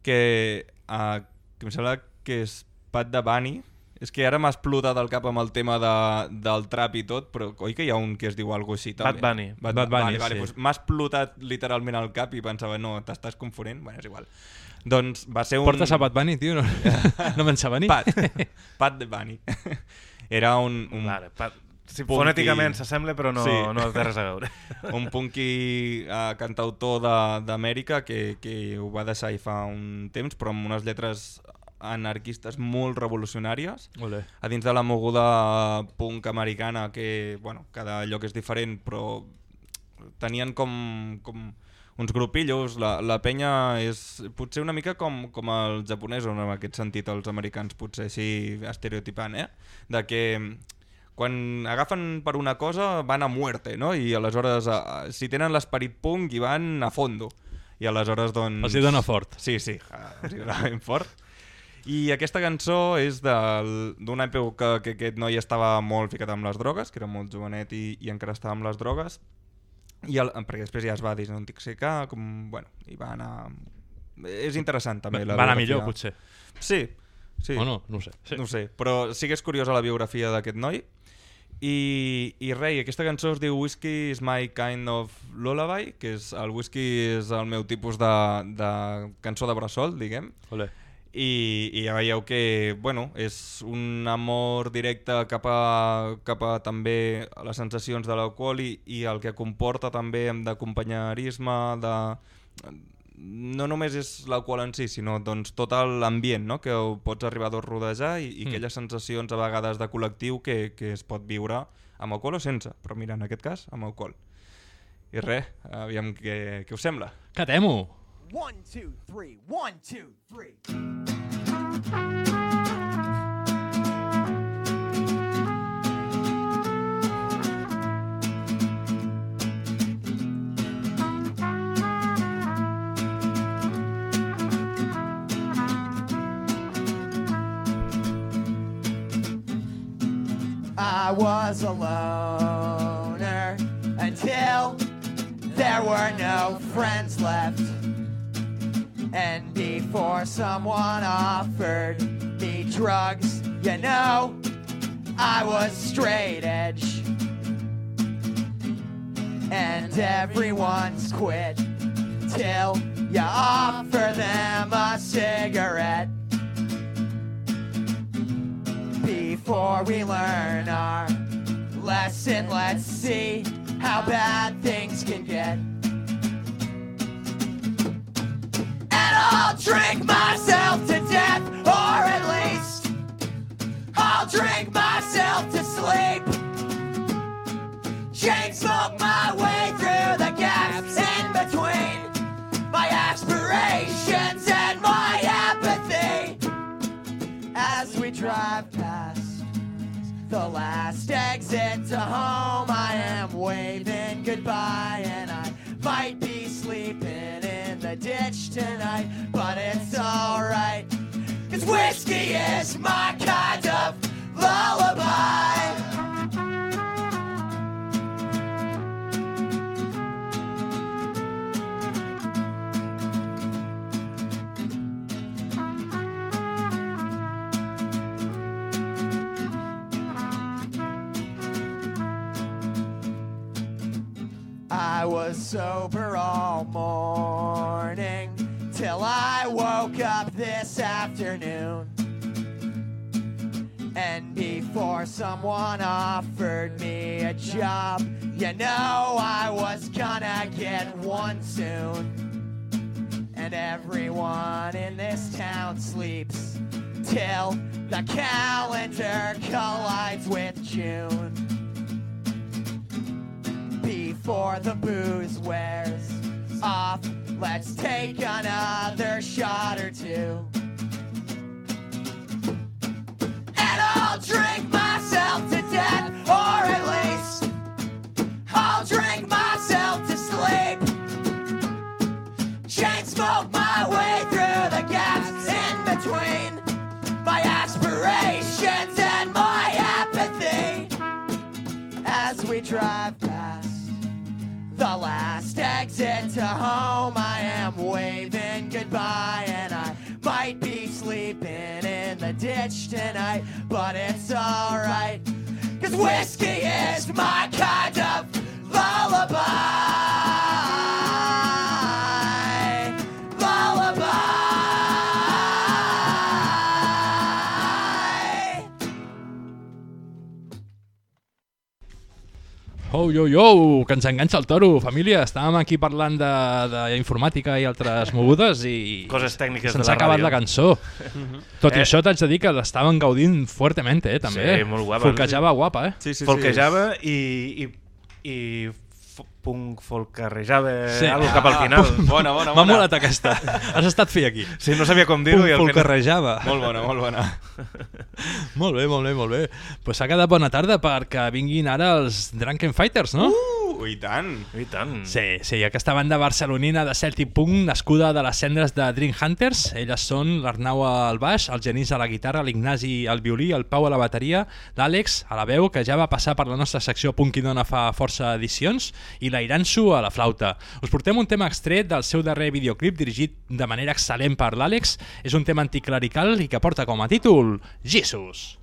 que, uh, que em sembla que és Pat de Bunny, és que ara m'ha explotat el cap amb el tema de, del trap i tot, però oi que hi ha un que es diu alguna així també? Bad Bunny. Bad, Bad Bunny, vale, vale, sí. doncs m'ha explotat literalment el cap i pensava, no, t'estàs confonent? Bueno, és igual. Doncs va ser un... Portes a Bad Bunny, tio? No, no pensava ni. Pat. Pat de Bunny. Era un, un, Vale, pa... sí, Punky. fonèticament s'assembla, però no, Sí. no té res a veure. un punky uh, cantautor de- d'Amèrica que, que ho va deixar i fa un temps, però amb unes lletres anarquistes molt revolucionàries Olé. a dins de la moguda punk americana que, bueno, cada lloc és diferent però tenien com, com uns grupillos, la, la penya és potser una mica com, com els japonesos en aquest sentit, els americans potser així estereotipant, eh? de que quan agafen per una cosa van a muerte, no? I aleshores, eh, si tenen l'esperit punk, hi van a fondo. I aleshores, doncs... Els hi dona fort. Sí, sí, els hi dona ben fort. I aquesta cançó és del- d'una època que aquest noi estava molt ficat amb les drogues, que era molt jovenet i, i encara estava amb les drogues, i el, perquè després ja es va desintoxicar, com, bueno, i va anar... És interessant també la Va anar millor, potser. Sí, sí. O no, no ho sé. Sí. No ho sé, però sí que és curiosa la biografia d'aquest noi. I, I rei, aquesta cançó es diu Whiskey is my kind of lullaby, que és el whisky és el meu tipus de, de cançó de bressol, diguem. Olé. I, i ja veieu que bueno, és un amor directe cap a, cap a també a les sensacions de l'alcohol i, i el que comporta també d'acompanyarisme, de, no només és l'alcohol en si, sinó doncs, tot l'ambient no? que ho pots arribar a rodejar i, i Mm. aquelles sensacions a vegades de col·lectiu que, que es pot viure amb alcohol o sense, però mira, en aquest cas, amb alcohol. I res, aviam què, què us sembla. Catem-ho! One, two, three. One, two, three. I was a loner until there were no friends left. And before someone offered me drugs, you know, I was straight edge. And everyone's quit till you offer them a cigarette. Before we learn our lesson, let's see how bad things can get. I'll drink myself to death, or at least I'll drink myself to sleep. Chain smoke my way through the gaps in between my aspirations and my apathy. As we drive past the last exit to home, I am waving goodbye, and I might be sleeping in ditch tonight, but it's alright. Cause whiskey is my kind of lullaby. I was sober all morning till I woke up this afternoon. And before someone offered me a job, you know I was gonna get one soon. And everyone in this town sleeps till the calendar collides with June before the booze wears off. Let's take another shot or two. And I'll drink myself to death, or at least I'll drink myself to sleep. Chain smoke my way through the gaps in between my aspirations and my apathy as we drive last exit to home. I am waving goodbye, and I might be sleeping in the ditch tonight, but it's alright. Cause whiskey is my kind of. Lullaby. Oh, yo, yo, que ens enganxa el toro, família. Estàvem aquí parlant de- d'informàtica i altres mogudes i... Coses tècniques de Se'ns la ha acabat ràdio. la cançó. Tot i Eh. això t'haig de dir que l'estaven gaudint fuertement, eh, també. Sí, molt guapa. Folquejava guapa, eh? Sí, sí, sí. Folquejava i, i, i f- punk folcarrejava Sí. sí. algo cap al final. Bona, bona, M'ha bona. molat aquesta. Has estat fi aquí. Sí, no sabia com dir-ho i al final... Folcarrejava. Molt bona, molt bona. Molt bé, molt bé, molt bé. Pues s'ha quedat bona tarda perquè vinguin ara els Drunken Fighters, no? Uh, i tant. I tant. Sí, sí, aquesta banda barcelonina de Celtic Punk, nascuda de les cendres de Dream Hunters. Elles són l'Arnau al baix, el Genís a la guitarra, l'Ignasi al violí, el Pau a la bateria, l'Àlex a la veu, que ja va passar per la nostra secció Punk i Dona fa força edicions, i la Iransu a la flauta. Us portem un tema extret del seu darrer videoclip dirigit de manera excel·lent per l'Àlex. És un tema anticlerical i que porta com a títol Jesus.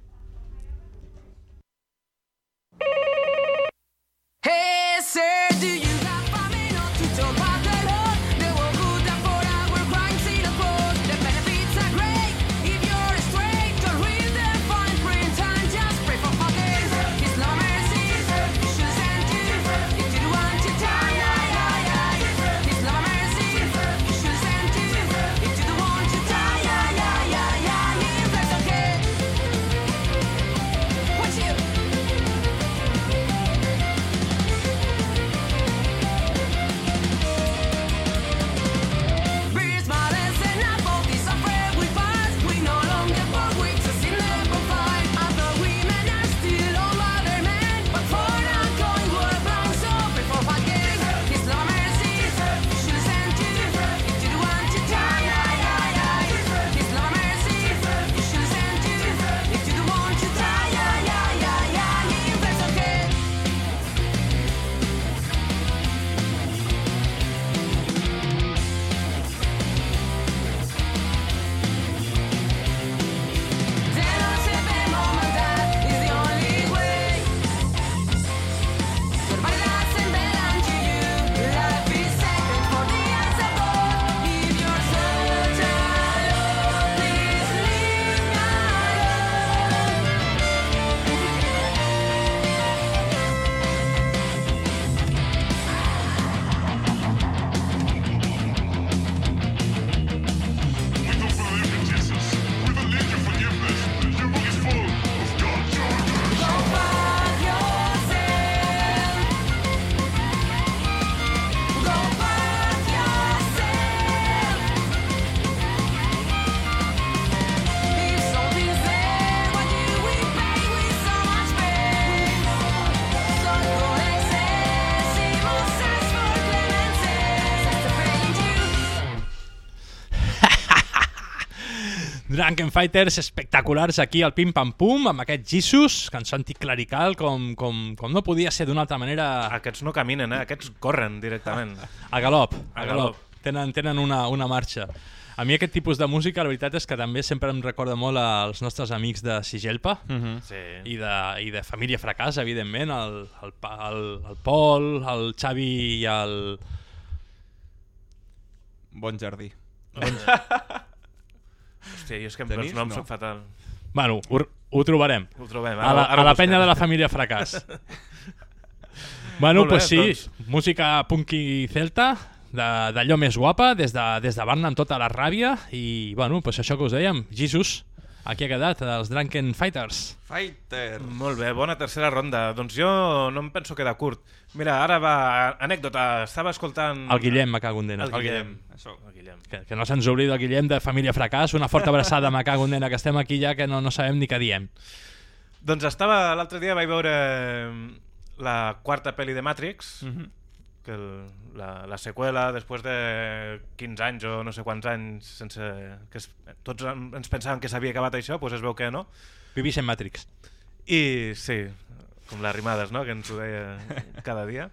Drunken Fighters espectaculars aquí al Pim Pam Pum amb aquest Jesus, cançó anticlerical com, com, com no podia ser d'una altra manera Aquests no caminen, eh? aquests corren directament. a galop, a A galop. galop. Tenen, tenen una, una marxa. A mi aquest tipus de música, la veritat és que també sempre em recorda molt als nostres amics de Sigelpa Mhm. Sí. i, de, i de Família Fracàs, evidentment, el, el, el, el Pol, el Xavi i el... Bon jardí. Hòstia, jo és que amb Denis, els noms no. soc fatal. Bueno, ho, ho trobarem. Ho trobem. A la, a la penya de la família Fracàs. bueno, bé, pues sí, doncs. música punky celta, de- d'allò més guapa, des de, des de Barna amb tota la ràbia, i bueno, pues això que us dèiem, Jesus, aquí ha quedat, els Drunken Fighters. Fighter. Molt bé, bona tercera ronda. Doncs jo no em penso quedar curt. Mira, ara va... Anècdota, estava escoltant... El Guillem, me cago en dena. El Guillem. Això. El Guillem. Que, que no se'ns oblida el Guillem de Família Fracàs, una forta abraçada, me cago en dena, que estem aquí ja que no, no sabem ni què diem. Doncs estava... L'altre dia vaig veure la quarta pel·li de Matrix, Mhm. Que el, la, la seqüela, després de 15 anys o no sé quants anys, sense que es, tots en- ens pensàvem que s'havia acabat això, doncs es veu que no. Vivís en Matrix. I sí, com les rimades, no?, que ens ho deia cada dia.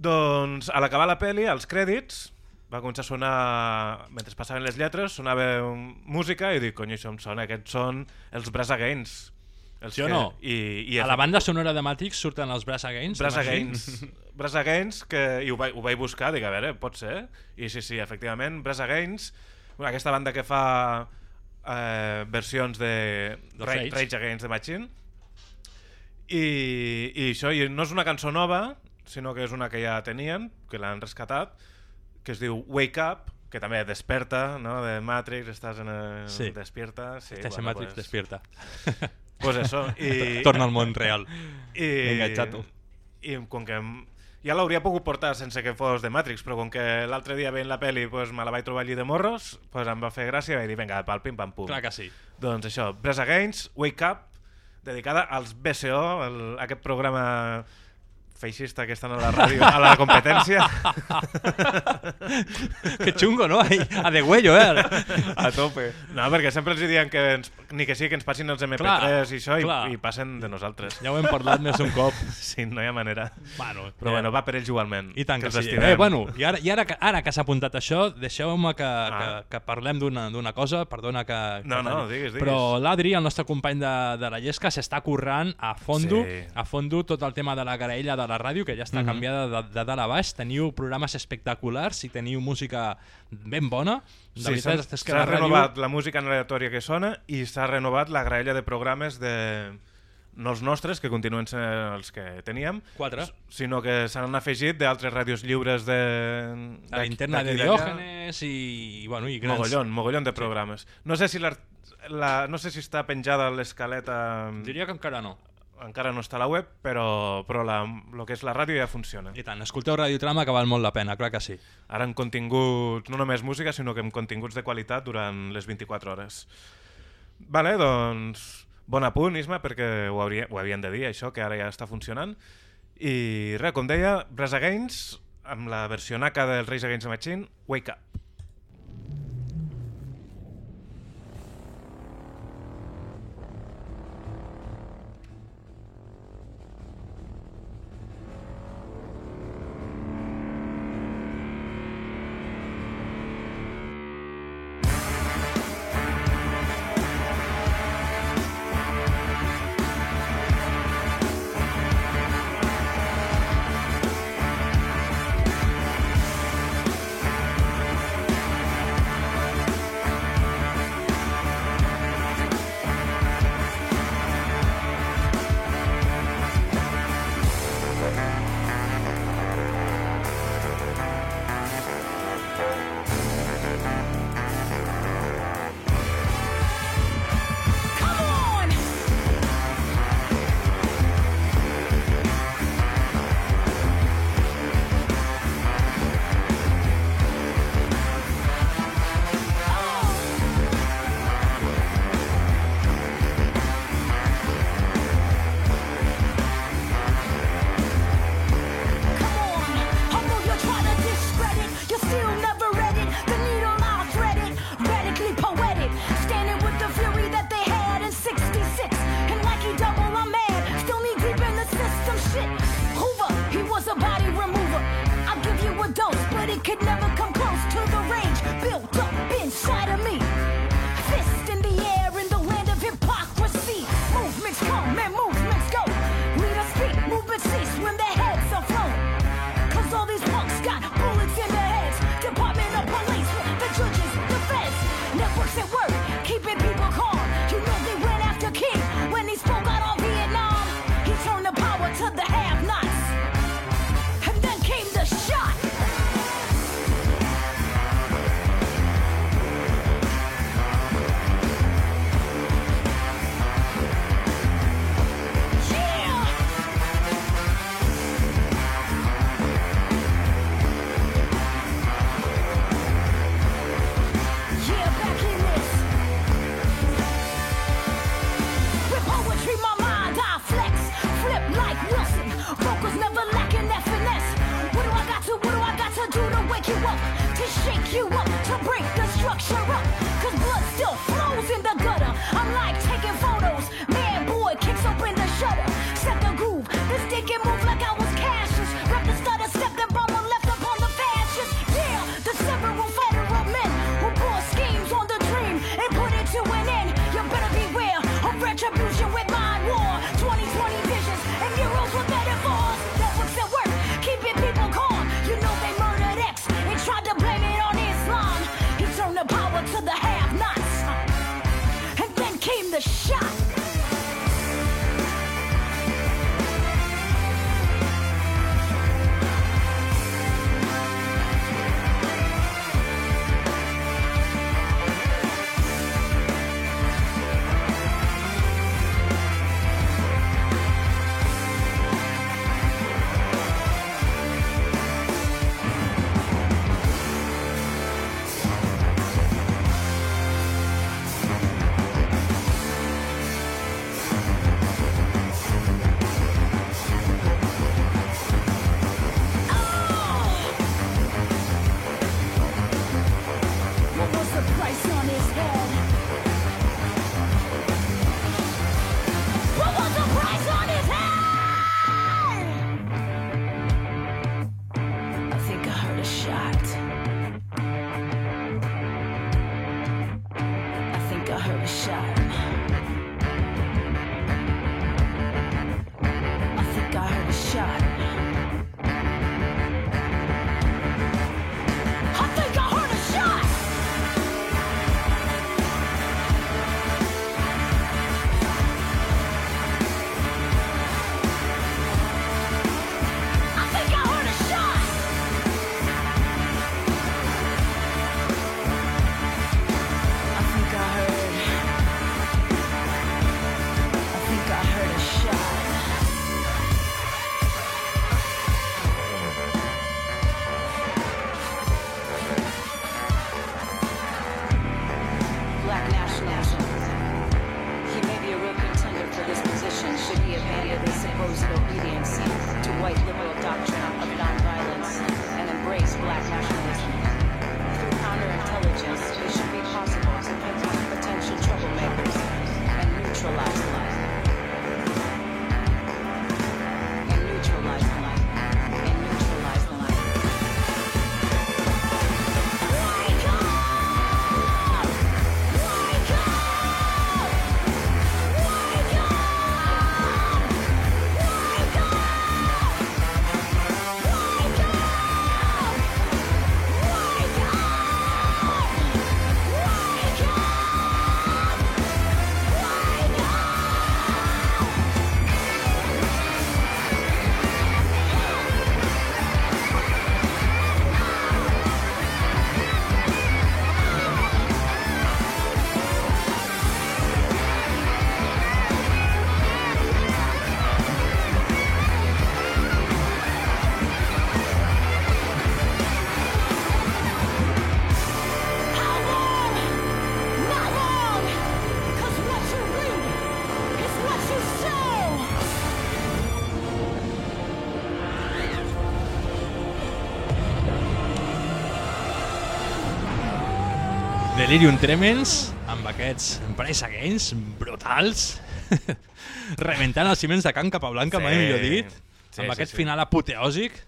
Doncs a l'acabar la pel·li, als crèdits, va començar a sonar, mentre passaven les lletres, sonava música i dic, cony, això em sona, aquests són els Brass Against. Els Sí o no? I, i a la banda sonora de Matrix surten els Brass Against. Brass? Against. Brass Against, que, i ho vaig, ho vaig buscar, dic, a veure, pot ser? I sí, sí, efectivament, Brass Against, bueno, aquesta banda que fa eh, versions de Rage. Rage Against the Machine, i, i això i no és una cançó nova, sinó que és una que ja tenien, que l'han rescatat, que es diu Wake Up, que també desperta, no? de Matrix, estàs en el... Sí. despierta. Sí, Estàs en Matrix, despierta. Pues eso, i... Torna al món real. I, Vinga, xato. I com que ja l'hauria pogut portar sense que fos de Matrix, però com que l'altre dia veient la peli pues, me la vaig trobar allí de morros, pues em va fer gràcia i vaig dir, vinga, pal, pim, pam, pum. Clar que sí. Doncs això, Brass Against, Wake Up, dedicada als BSO, el, aquest programa feixista que estan a la ràdio, a la competència. que xungo, no? A de huello, eh? A tope. No, perquè sempre els diuen que ens, ni que sí que ens passin els MP3 Clar, i això, i, clar. i passen de nosaltres. Ja ho hem parlat més d'un cop. Sí, no hi ha manera. Bueno, Però eh, bueno, va per ells igualment. I tant que, els sí. Eh, bueno, i ara, i ara, que, ara que s'ha apuntat això, deixeu-me que, Ah. que, que parlem d'una cosa, perdona que... que No, digues, digues. Però l'Adri, el nostre company de, de la Llesca, s'està currant a fondo, Sí. a fondo tot el tema de la graella de la ràdio, que ja està Mhm. canviada de, de dalt a baix. Teniu programes espectaculars i teniu música ben bona. La Sí, s'ha veritat és que la ràdio... renovat la música aleatòria que sona i s'ha renovat la graella de programes de no els nostres, que continuen sent els que teníem, Quatre. sinó que s'han afegit d'altres ràdios lliures de... La linterna de d'aquí i. Diògenes i, bueno, i grans... Mogollon, mogollon de programes. No sé si l'art- la, no sé si està penjada l'escaleta... Diria que encara no. Encara no està a la web, però, però la, lo que és la ràdio ja funciona. I tant, escolteu Radiotrama que val molt la pena, clar que sí. Ara amb continguts, no només música, sinó que amb continguts de qualitat durant les 24 hores. Vale, doncs, bon apunt, Isma, perquè ho, hauria, ho havien de dir, això, que ara ja està funcionant. I res, com deia, Brass Against, amb la versió naca del Rage Against the Machine, Wake Up. Delirium Tremens, amb aquests Press Against brutals, reventant els ciments de Can Capablanca, Sí. mai millor dit, Sí, amb sí, aquest sí. final apoteòsic.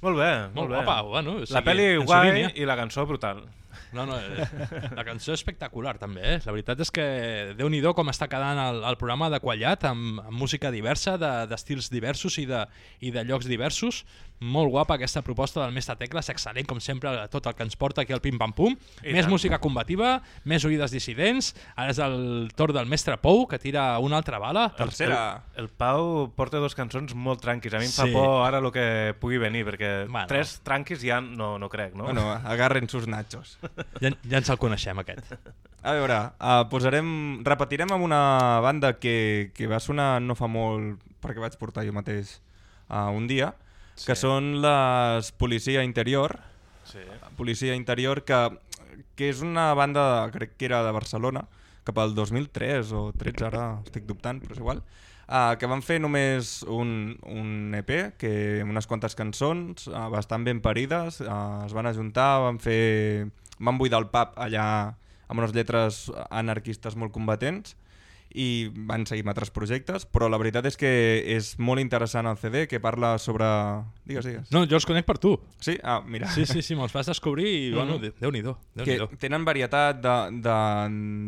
Molt bé, Molt molt, bé. guapa, bueno, o la sigui, en su guai línia. i la cançó brutal. No, no, eh, la cançó és espectacular també, eh? La veritat és que déu nhi com està quedant el, el programa de Quallat amb, amb música diversa, de- d'estils diversos i de, i de llocs diversos. Molt guapa aquesta proposta del mestre Tecles, excel·lent com sempre tot el que ens porta aquí al Pim Pam Pum. I més tant. música combativa, més oïdes dissidents. Ara és el torn del mestre Pou, que tira una altra bala. Tercera. El, el Pau porta dos cançons molt tranquis. A mi em fa Sí. por ara el que pugui venir, perquè Bueno. tres tranquis ja no, no crec, no? Bueno, agarren sus nachos. Ja, ja ens el coneixem, aquest. A veure, uh, posarem, repetirem amb una banda que, que va sonar no fa molt, perquè vaig portar jo mateix uh, un dia, sí. que són les Policia Interior, Sí. Policia Interior, que, que és una banda, crec que era de Barcelona, cap al 2003 o 13, ara estic dubtant, però és igual, uh, que van fer només un, un EP, que unes quantes cançons, uh, bastant ben parides, uh, es van ajuntar, van fer... van buidar el pub allà amb unes lletres anarquistes molt combatents, i van seguir amb altres projectes, però la veritat és que és molt interessant el CD, que parla sobre... Digues, digues. No, jo els conec per tu. Sí? Ah, mira. Sí, sí, sí, me'ls vas descobrir i, bueno, Mhm. de- Déu-n'hi-do. Déu que tenen varietat de, de,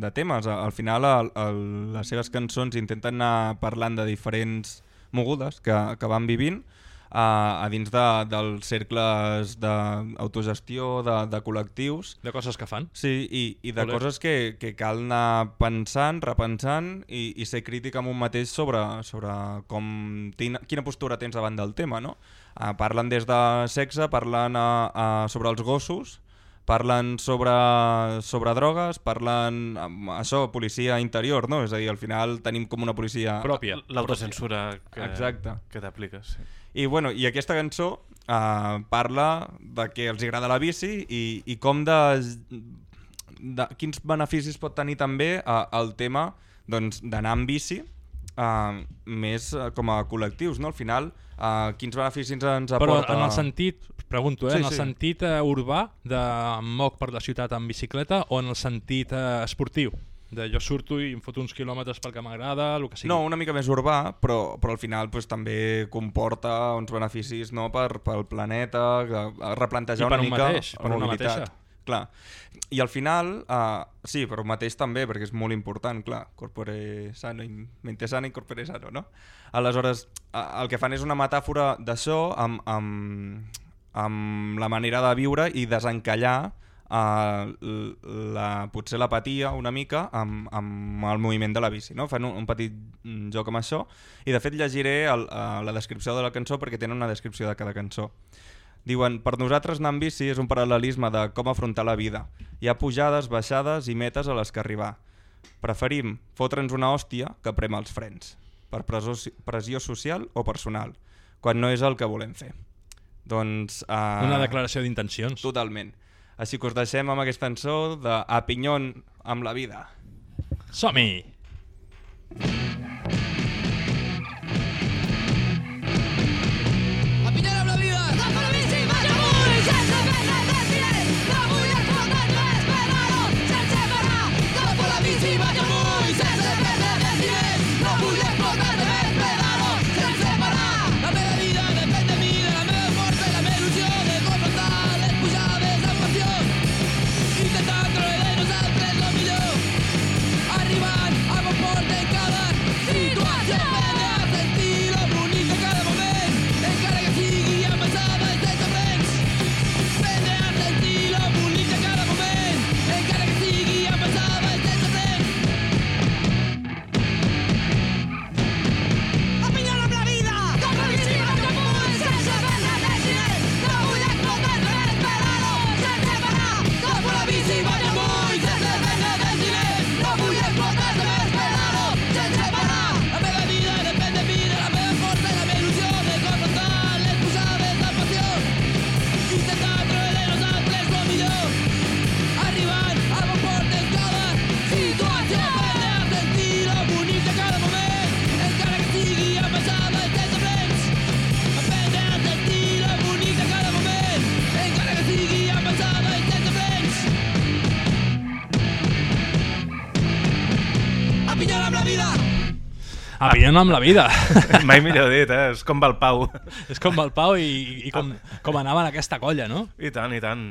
de temes. Al final, el, el, les seves cançons intenten anar parlant de diferents mogudes que, que van vivint uh, a dins de, dels cercles d'autogestió, de, de col·lectius. De coses que fan. Sí, i, i de Ole. coses que, que cal anar pensant, repensant i, i ser crític amb un mateix sobre, sobre com, tina, quina postura tens davant del tema, no? Uh, parlen des de sexe, parlen uh, uh, sobre els gossos, parlen sobre, sobre drogues, parlen um, això, policia interior, no? És a dir, al final tenim com una policia... Pròpia. L'autocensura que, Exacte. que t'apliques. Sí. I, bueno, I aquesta cançó uh, parla de que els agrada la bici i, i com de, de quins beneficis pot tenir també uh, el tema doncs, d'anar amb bici uh, més uh, com a col·lectius, no? Al final, uh, quins beneficis ens Però aporta... en el sentit, pregunto, eh, Sí, en el sí. sentit eh, urbà de moc per la ciutat amb bicicleta o en el sentit eh, esportiu? De jo surto i em foto uns quilòmetres pel que m'agrada, el que sigui. No, una mica més urbà, però, però al final pues, també comporta uns beneficis no, per, pel planeta, replantejar I per una un mica mateix, per una mateixa. Clar. I al final, uh, sí, per un mateix també, perquè és molt important, clar, corpore sano i mente sana i corpore sano, no? Aleshores, uh, el que fan és una metàfora d'això amb, amb, amb la manera de viure i desencallar uh, la, potser l'apatia una mica amb, amb el moviment de la bici. No? Fan un, un petit mm, joc amb això i de fet llegiré el, uh, la descripció de la cançó perquè tenen una descripció de cada cançó. Diuen, per nosaltres anar en bici és un paral·lelisme de com afrontar la vida. Hi ha pujades, baixades i metes a les que arribar. Preferim fotre'ns una hòstia que prema els frens, per presó, pressió social o personal, quan no és el que volem fer. Doncs... Uh, Una declaració d'intencions. Totalment. Així que us deixem amb aquesta cançó de A Pinyón amb la vida. Som-hi! A pinyant amb la vida. Mai millor dit, eh? És com el Pau. És com el Pau i, i com, com anava en aquesta colla, no? I tant, i tant.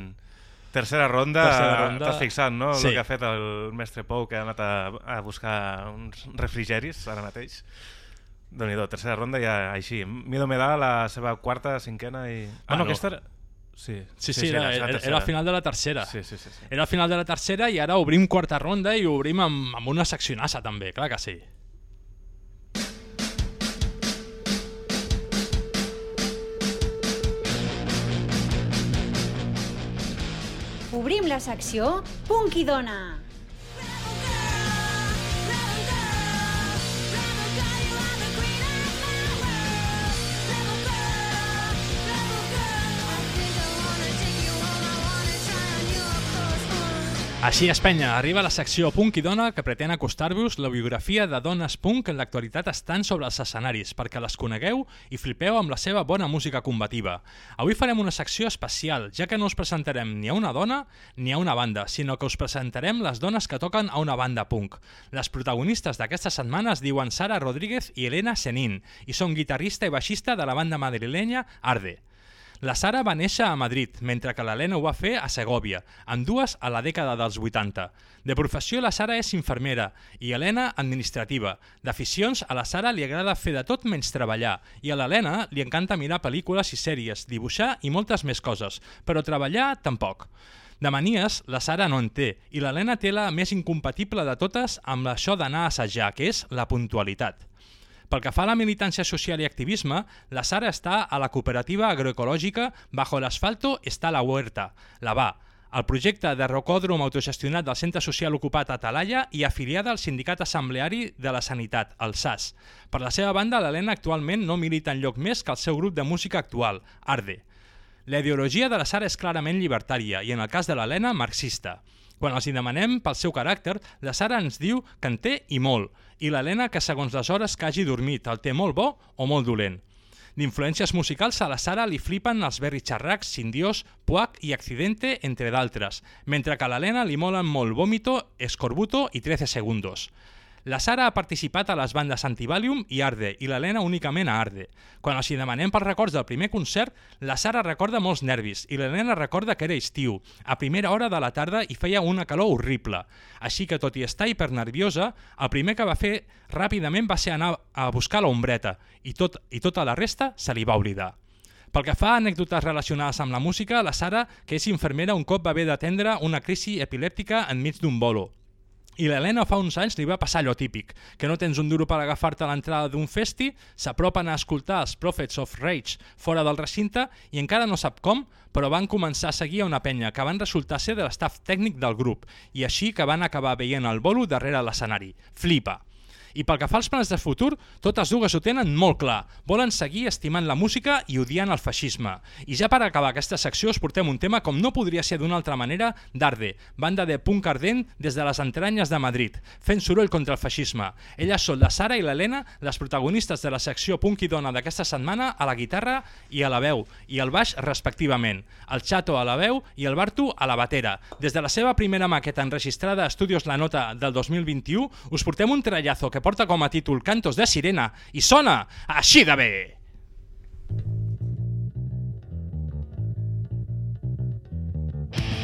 Tercera ronda, Tercera ronda. t'has fixat, no? Sí. El que ha fet el mestre Pou, que ha anat a, a buscar uns refrigeris ara mateix. déu nhi tercera ronda ja així. Mido me da la seva quarta, cinquena i... Ah, no. aquesta era... Sí, Sí, sí, era, era, era el final de la tercera. Sí, sí, sí. sí. Era el final de la tercera i ara obrim quarta ronda i obrim amb, amb una seccionassa també, clar que sí. Obrim la secció Punk i Dona. Així és, penya, arriba la secció Punk i Dona que pretén acostar-vos la biografia de dones punk que en l'actualitat estan sobre els escenaris perquè les conegueu i flipeu amb la seva bona música combativa. Avui farem una secció especial, ja que no us presentarem ni a una dona ni a una banda, sinó que us presentarem les dones que toquen a una banda punk. Les protagonistes d'aquesta setmana es diuen Sara Rodríguez i Elena Senín i són guitarrista i baixista de la banda madrilenya Arde. La Sara va néixer a Madrid, mentre que l'Helena ho va fer a Segòvia, ambdues a la dècada dels 80. De professió, la Sara és infermera i Helena administrativa. D'aficions, a la Sara li agrada fer de tot menys treballar i a l'Helena li encanta mirar pel·lícules i sèries, dibuixar i moltes més coses, però treballar tampoc. De manies, la Sara no en té, i l'Helena té la més incompatible de totes amb això d'anar a assajar, que és la puntualitat. Pel que fa a la militància social i activisme, la Sara està a la cooperativa agroecològica Bajo el asfalto està la huerta, la va, el projecte de rocòdrom autogestionat del Centre Social Ocupat a Talaia i afiliada al Sindicat Assembleari de la Sanitat, el SAS. Per la seva banda, l'Helena actualment no milita en lloc més que el seu grup de música actual, Arde. La ideologia de la Sara és clarament llibertària i, en el cas de l'Helena, marxista. Quan els hi demanem pel seu caràcter, la Sara ens diu que en té i molt, i l'Helena que segons les hores que hagi dormit el té molt bo o molt dolent. D'influències musicals a la Sara li flipen els Berry Charracs, Sindiós, Puac i Accidente, entre d'altres, mentre que a l'Helena li molen molt Vómito, Escorbuto i 13 Segundos. La Sara ha participat a les bandes Antivalium i Arde i l'Helena únicament a Arde. Quan els hi demanem pels records del primer concert, la Sara recorda molts nervis i l'Helena recorda que era estiu, a primera hora de la tarda i feia una calor horrible. Així que, tot i estar hipernerviosa, el primer que va fer ràpidament va ser anar a buscar l'ombreta i, tot, i tota la resta se li va oblidar. Pel que fa a anècdotes relacionades amb la música, la Sara, que és infermera, un cop va haver d'atendre una crisi epilèptica enmig d'un bolo. I l'Helena fa uns anys li va passar allò típic, que no tens un duro per agafar-te a l'entrada d'un festi, s'apropen a escoltar els Prophets of Rage fora del recinte i encara no sap com, però van començar a seguir a una penya que van resultar ser de l'estaf tècnic del grup i així que van acabar veient el bolo darrere l'escenari. Flipa! I pel que fa als plans de futur, totes dues ho tenen molt clar. Volen seguir estimant la música i odiant el feixisme. I ja per acabar aquesta secció us portem un tema com no podria ser d'una altra manera d'Arde, banda de punk ardent des de les entranyes de Madrid, fent soroll contra el feixisme. Elles són la Sara i l'Helena, les protagonistes de la secció punk i dona d'aquesta setmana a la guitarra i a la veu, i al baix respectivament. El Chato a la veu i el Bartu a la batera. Des de la seva primera maqueta enregistrada a Estudios La Nota del 2021, us portem un trellazo que porta com a títol Cantos de Sirena i sona així de bé! Tienen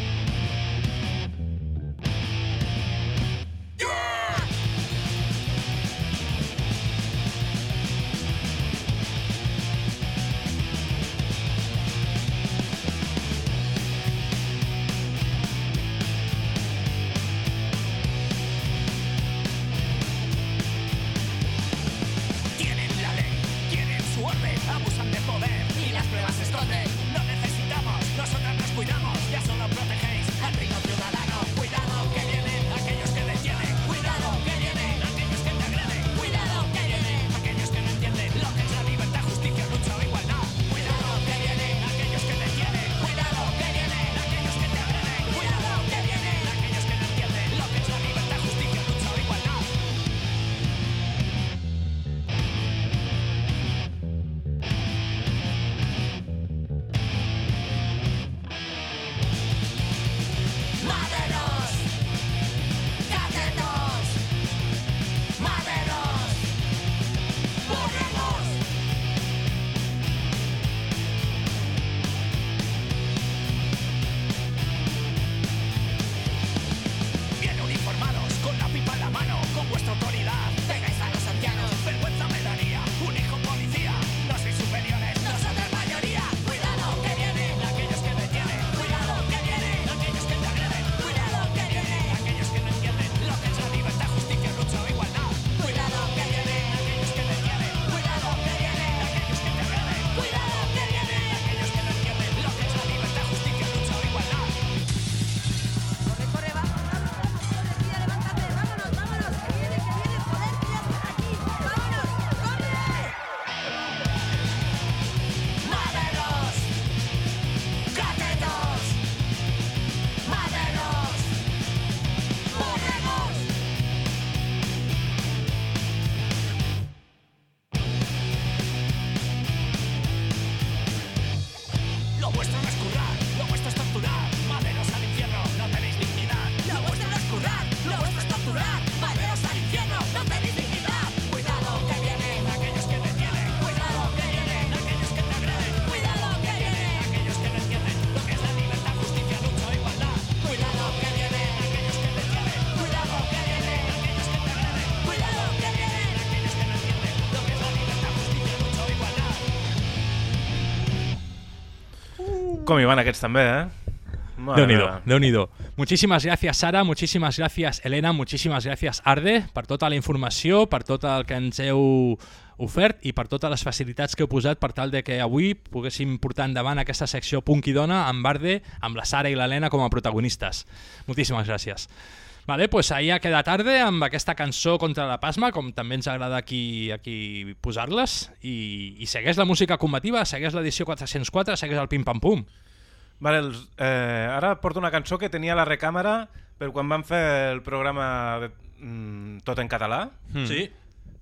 Com hi van aquests també, eh? Déu-n'hi-do, déu nhi Muchísimas gracias, Sara, muchísimas gracias, Elena, muchísimas gracias, Arde, per tota la informació, per tot el que ens heu ofert i per totes les facilitats que heu posat per tal de que avui poguéssim portar endavant aquesta secció Punk i Dona amb Arde, amb la Sara i l'Helena com a protagonistes. Moltíssimes gràcies. Vale, pues ahir ha quedat tarde amb aquesta cançó contra la pasma, com també ens agrada aquí, aquí posar-les, i, i segueix la música combativa, segueix l'edició 404, segueix el pim-pam-pum. Vale, els, eh, ara porto una cançó que tenia a la recàmera per quan vam fer el programa de, mm, tot en català. Mm. Sí.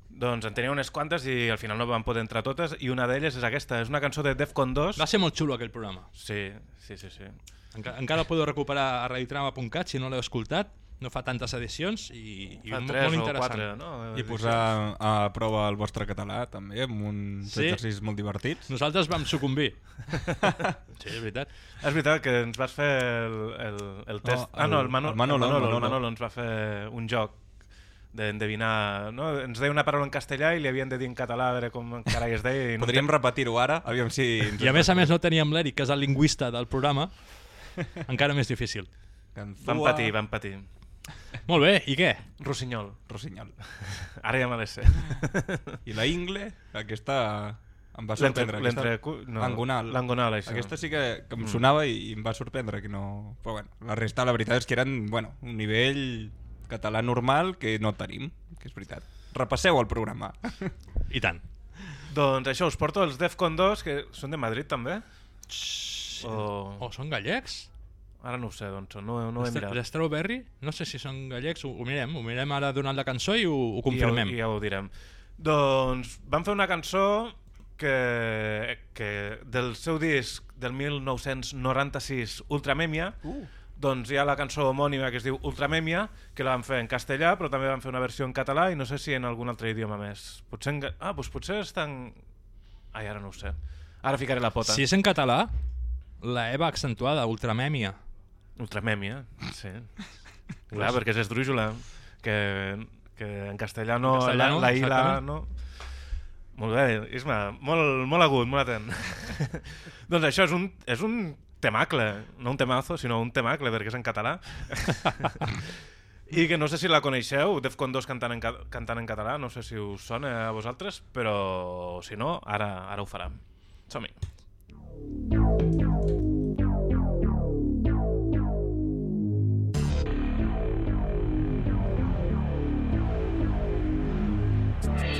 Doncs en tenia unes quantes i al final no van poder entrar totes i una d'elles és aquesta, és una cançó de Defcon 2. Va ser molt xulo aquell programa. Sí, sí, sí. sí. Enca encara podeu recuperar a radiotrama.cat si no l'heu escoltat. No fa tantes edicions i, i Fa molt o interessant. quatre, no? I posar a prova el vostre català també, amb uns Sí. exercicis molt divertits. Nosaltres vam sucumbir. sí, és veritat. És veritat que ens vas fer el, el, el test. No, ah, no, el, el- Manolo, el Manolo, el Manolo, Manolo. el Manolo ens va fer un joc d'endevinar... No? Ens deia una paraula en castellà i li havien de dir en català a veure com carai es deia. I no Podríem repetir-ho ara, aviam si... ens I a més a més no teníem l'Eric, que és el lingüista del programa. Encara més difícil. Vam patir, vam patir. Molt bé, i què? Rossinyol. Rossinyol. Ara ja me l'he sé. I la Ingle, aquesta em va sorprendre. l'entrecu- no, Langonal. Langonal, això. Aquesta sí que, que em Mm. sonava i, i em va sorprendre que no... Però bueno, la resta la veritat és que eren, bueno, un nivell català normal que no tenim, que és veritat. Repasseu el programa. I tant. Doncs això, us porto els Defcon 2, que són de Madrid també. O... O són gallecs? Ara no ho sé d'on són, no, no ho he mirat. Les Strawberry? No sé si són gallecs, ho, ho mirem. Ho mirem ara donant la cançó i ho, ho I confirmem. ja, ho- ja ho direm. Doncs van fer una cançó que, que del seu disc del 1996, Ultramèmia, Uh. doncs hi ha la cançó homònima que es diu Ultramèmia, que la van fer en castellà, però també van fer una versió en català i no sé si en algun altre idioma més. Potser en... Ah, doncs potser estan... Ai, ara no ho sé. Ara ficaré la pota. Si és en català, la Eva accentuada, ultramèmia. Ultramèmia, sí. Clar, perquè és esdrújula, que, que en castellà no, En castellà la, no, la I, la no... Molt bé, Isma, molt, molt agut, molt atent. doncs això és un, és un temacle, no un temazo, sinó un temacle, perquè és en català. I que no sé si la coneixeu, Defcon 2 cantant en, ca- cantant en català, no sé si us sona a vosaltres, però si no, ara, ara ho farà. Som-hi. No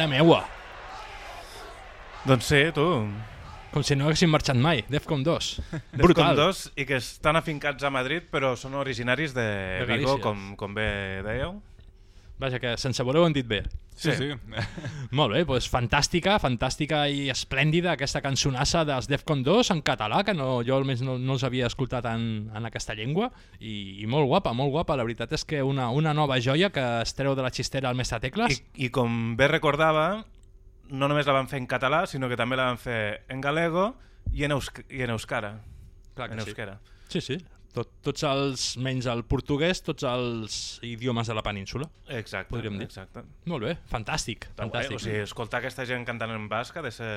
Mare meua. Doncs sí, tu. Com si no haguessin marxat mai. Defcon 2. Defcon Brutal. 2 i que estan afincats a Madrid però són originaris de, De Vigo, com, com bé dèieu. Vaja, que sense voler ho han dit bé. Sí, sí. Molt bé, doncs fantàstica, fantàstica i esplèndida aquesta cançonassa dels Defcon 2 en català, que no, jo almenys no, no els havia escoltat en, en aquesta llengua, i, i molt guapa, molt guapa. La veritat és que una, una nova joia que es treu de la xistera al mestre Tecles. I, I com bé recordava, no només la van fer en català, sinó que també la van fer en galego i en, eusc i en euskara. Clar que en sí. euskera. Sí, sí. Tot, tots els, menys el portuguès, tots els idiomes de la península. Exacte, podríem dir. exacte. Molt bé, fantàstic. Està guai, fantàstic. O sigui, escoltar aquesta gent cantant en basc ha de ser...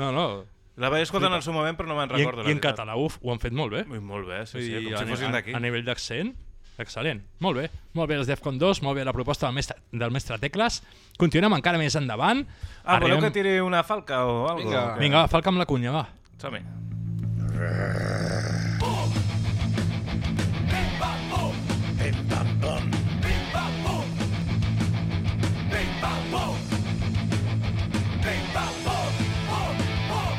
No, no. La vaig escoltar en el seu moment, però no me'n I, en, recordo. I en català ho, ho han fet molt bé. Ui, molt bé, sí, sí, dir, com a si fossin a- d'aquí. A nivell d'accent, excel·lent. Molt bé. Molt bé els Defcon 2, molt bé la proposta del mestre, del mestre Tecles. Continuem encara més endavant. Ah, voleu que tiri una falca o alguna Vinga, cosa? Vinga va, falca amb la cunya, va. Som-hi.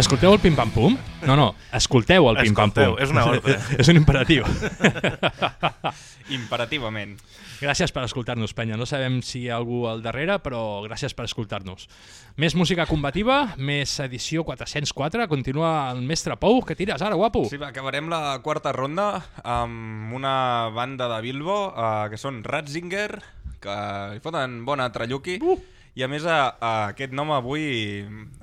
Escolteu el Pim Pam Pum? No, no, escolteu el Pim Pam Escolteu, Pum. és una ordre. és un imperatiu. Imperativament. Gràcies per escoltar-nos, penya. No sabem si hi ha algú al darrere, però gràcies per escoltar-nos. Més música combativa, més edició 404. Continua el mestre Pou. Què tires ara, guapo? Sí, va, acabarem la quarta ronda amb una banda de Bilbo, uh, que són Ratzinger, que hi foten bona tralluqui. Uh! I a més, a, a aquest nom avui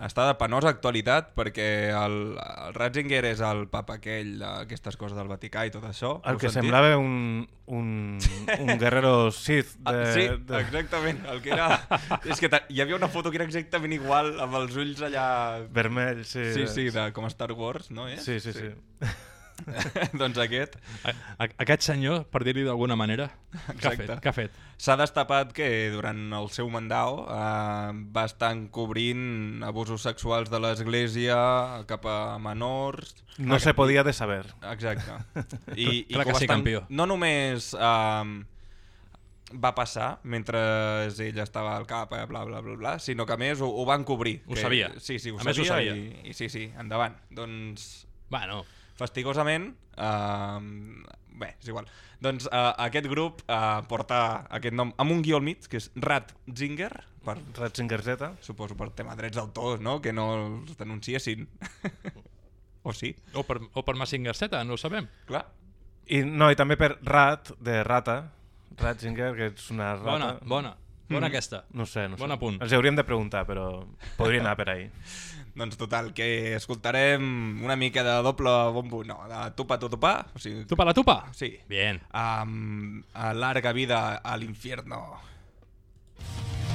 està de penosa actualitat perquè el, el Ratzinger és el papa aquell d'aquestes coses del Vaticà i tot això. El que sentit? semblava un, un, un guerrero Sith. De, Ah, sí, de... exactament. El que era... és que hi havia una foto que era exactament igual, amb els ulls allà... Vermells, sí. Sí, sí, de, com Star Wars, no? És? Sí, sí, sí. doncs aquest... A, a, aquest senyor, per dir-li d'alguna manera, què ha fet? Què ha fet? S'ha destapat que durant el seu mandat eh, va estar encobrint abusos sexuals de l'Església cap a menors... No se podia de saber. Exacte. I, i Clar que com sí, estan- campió. No només eh, va passar mentre ell estava al cap, eh, bla, bla, bla, bla, sinó que a més ho, ho van cobrir. Ho que, sabia. Sí, sí, ho A sabia, més ho sabia. I, i sí, sí, endavant. Doncs... Bueno. Fastigosament, eh, bé, és igual. Doncs eh, aquest grup eh, porta aquest nom amb un guió al mig, que és Ratzinger. Per, Ratzinger Z. Suposo per tema de drets d'autors, no? Que no els denunciessin. o sí. O per, o per Massinger Z, no ho sabem. Clar. I, no, i també per Rat, de Rata, Ratzinger, que és una rata. Bona, bona. Bona aquesta. No sé, no sé. Bon apunt. Els hauríem de preguntar, però podria anar per ahí. doncs total, que escoltarem una mica de doble bombo, no, de tupa tu tupa. O sigui, Tupa la tupa? Sí. Bien. Um, a larga vida al infierno. Larga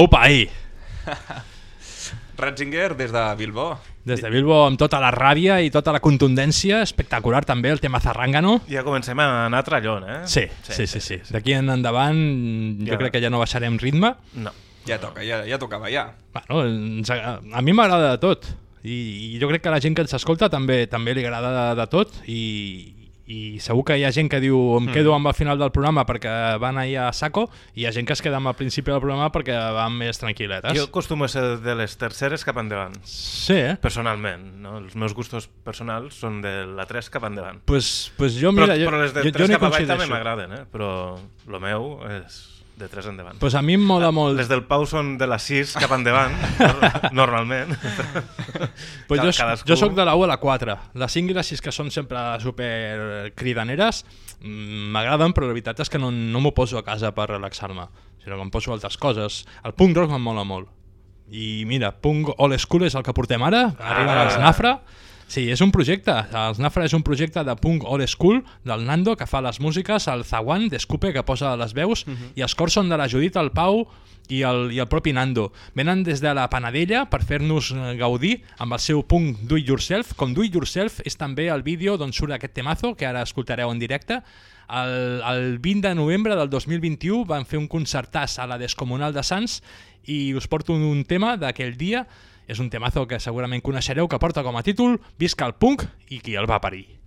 Upa, ahí. Ratzinger des de Bilbao. Des de Bilbo amb tota la ràbia i tota la contundència, espectacular també el tema Zarrangano. Ja comencem a anar trallon, eh? Sí, sí, sí. sí, D'aquí en endavant jo Ja. crec que ja no baixarem ritme. No. Ja toca, ja, ja tocava, ja. Bueno, ens, a, a mi m'agrada de tot I, i jo crec que a la gent que ens escolta també també li agrada de, de tot i, i segur que hi ha gent que diu em Mm. quedo amb el final del programa perquè van ahir a saco i hi ha gent que es queda amb el principi del programa perquè van més tranquil·letes. Jo acostumo a ser de les terceres cap endavant. Sí, eh? Personalment, no? Els meus gustos personals són de la 3 cap endavant. Pues, pues jo, mira, però, jo, però les de jo, 3 jo n'hi cap avall també m'agraden, eh? Però el meu és de 3 endavant. Pues a mi em mola molt... Les del Pau són de la 6 cap endavant, normalment. Pues jo, cadascú- jo sóc de la 1 a la 4. Les 5 i les 6 que són sempre super cridaneres mm, m'agraden, però la veritat és que no, no m'ho poso a casa per relaxar-me, sinó que em poso altres coses. El punk rock em mola molt. I mira, punk old school és el que portem ara, arriba Ah. Sí, és un projecte. Els Nafra és un projecte de punk old school del Nando, que fa les músiques, el Zawan d'Escupe, que posa les veus, i els cors són de la Judit, el Pau i el, i el propi Nando. Venen des de la Panadella per fer-nos eh, gaudir amb el seu punk Do It Yourself. Com Do It Yourself és també el vídeo d'on surt aquest temazo, que ara escoltareu en directe. El, el 20 de novembre del 2021 van fer un concertàs a la Descomunal de Sants i us porto un, un tema d'aquell dia. És un temazo que segurament coneixereu, que porta com a títol Visca el punk i qui el va parir.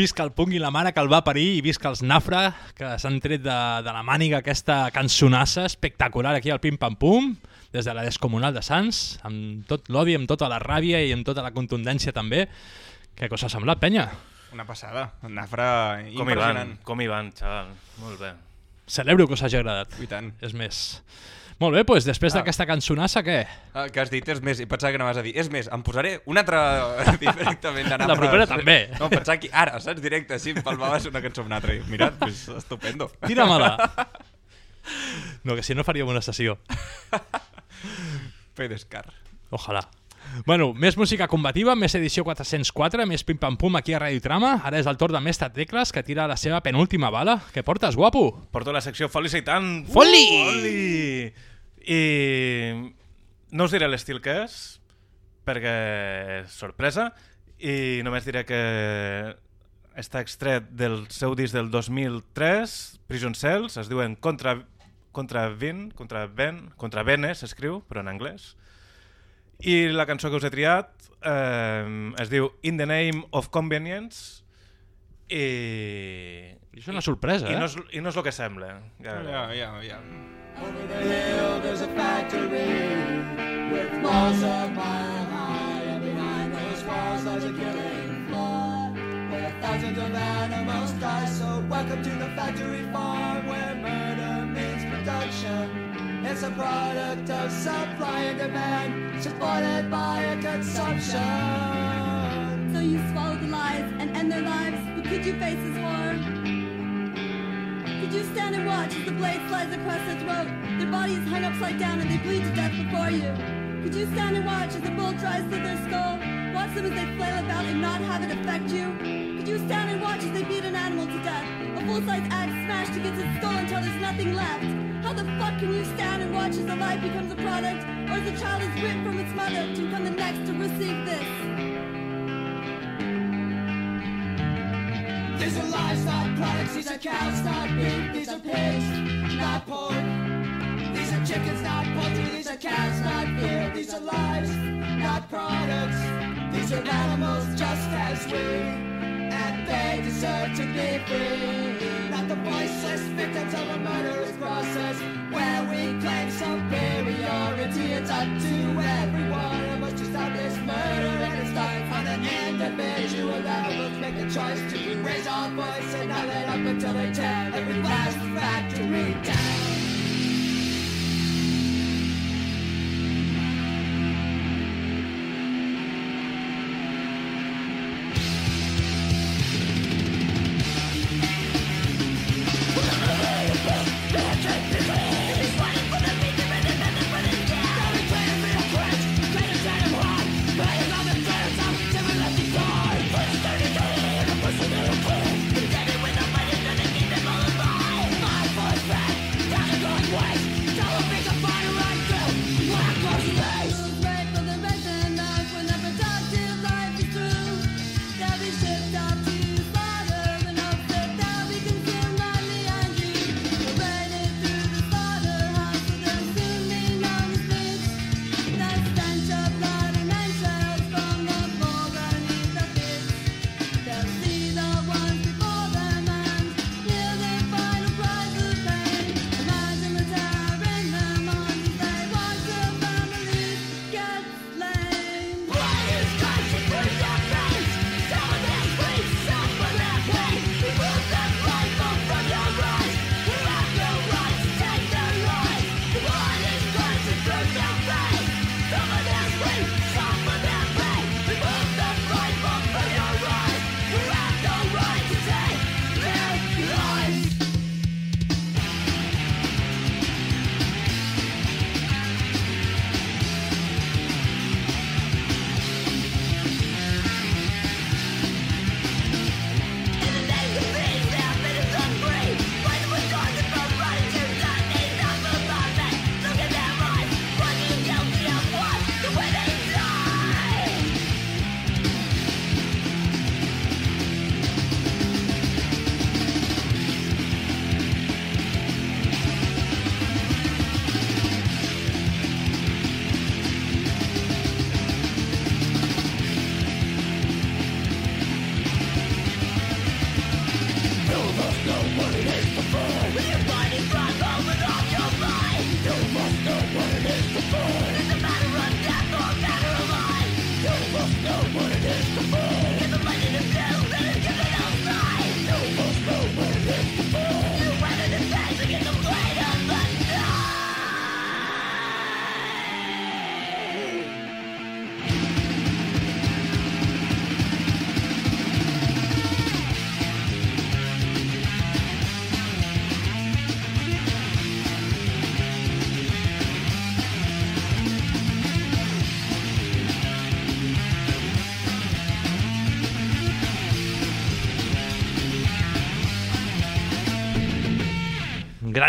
Visca el punk i la mare que el va parir i visca els Nafra, que s'han tret de, de la màniga aquesta cançonassa espectacular aquí al Pim Pam Pum, des de la Descomunal de Sants, amb tot l'odi, amb tota la ràbia i amb tota la contundència també. Què cosa ha semblat, penya? Una passada. Nafra Com hi van, impressionant. com hi van, xaval. Molt bé. Celebro que us hagi agradat. I tant. És més... Molt bé, doncs després Ah. d'aquesta cançonassa, què? Ah, que has dit és més, i pensava que anaves a dir, és més, em posaré una altra directament La propera també. No, pensava que ara, saps, directe, així, palmaves una cançó amb una altra. I, Mira, pues, estupendo. Tira-me-la. No, que si no faríem una sessió. Fe d'escar. Bueno, més música combativa, més edició 404, més pim-pam-pum aquí a Radio Trama. Ara és el torn de Mestre Tecles, que tira la seva penúltima bala. Què portes, guapo? Porto la secció Foli Seitan. Foli! Foli! I no us diré l'estil que és, perquè és sorpresa, i només diré que està extret del seu disc del 2003, Prison Cells, es diuen Contra, contra Vin, contra Ben, contra Bene s'escriu, però en anglès. I la cançó que us he triat eh, es diu In the Name of Convenience i... I és una sorpresa, I eh? no és, I no és el que sembla. Ja, Ja, ja, ja. Over the hill there's a factory with walls a mile high, and behind those walls lies a killing floor where thousands of animals die. So welcome to the factory farm where murder means production. It's a product of supply and demand, supported by a consumption. So you swallow the lies and end their lives, but could you face this horror? Could you stand and watch as the blade slides across their throat? Their body is hung upside down and they bleed to death before you. Could you stand and watch as the bullet drives through their skull? Watch them as they flail about and not have it affect you? Could you stand and watch as they beat an animal to death? A full-size axe smashed against its skull until there's nothing left. How the fuck can you stand and watch as a life becomes a product? Or as a child is ripped from its mother to become the next to receive this? These are lives, not products. These are cows, not beef. These are pigs, not pork. These are chickens, not poultry. These are cats, not beer. These are lives, not products. These are animals just as we, they deserve to be free. Not the voiceless victims of a murderous process where we claim superiority. It's up to every one of us to stop this murder and it's time on an individual level. Let's make a choice to raise our voice and not let up until they tear every last factory down.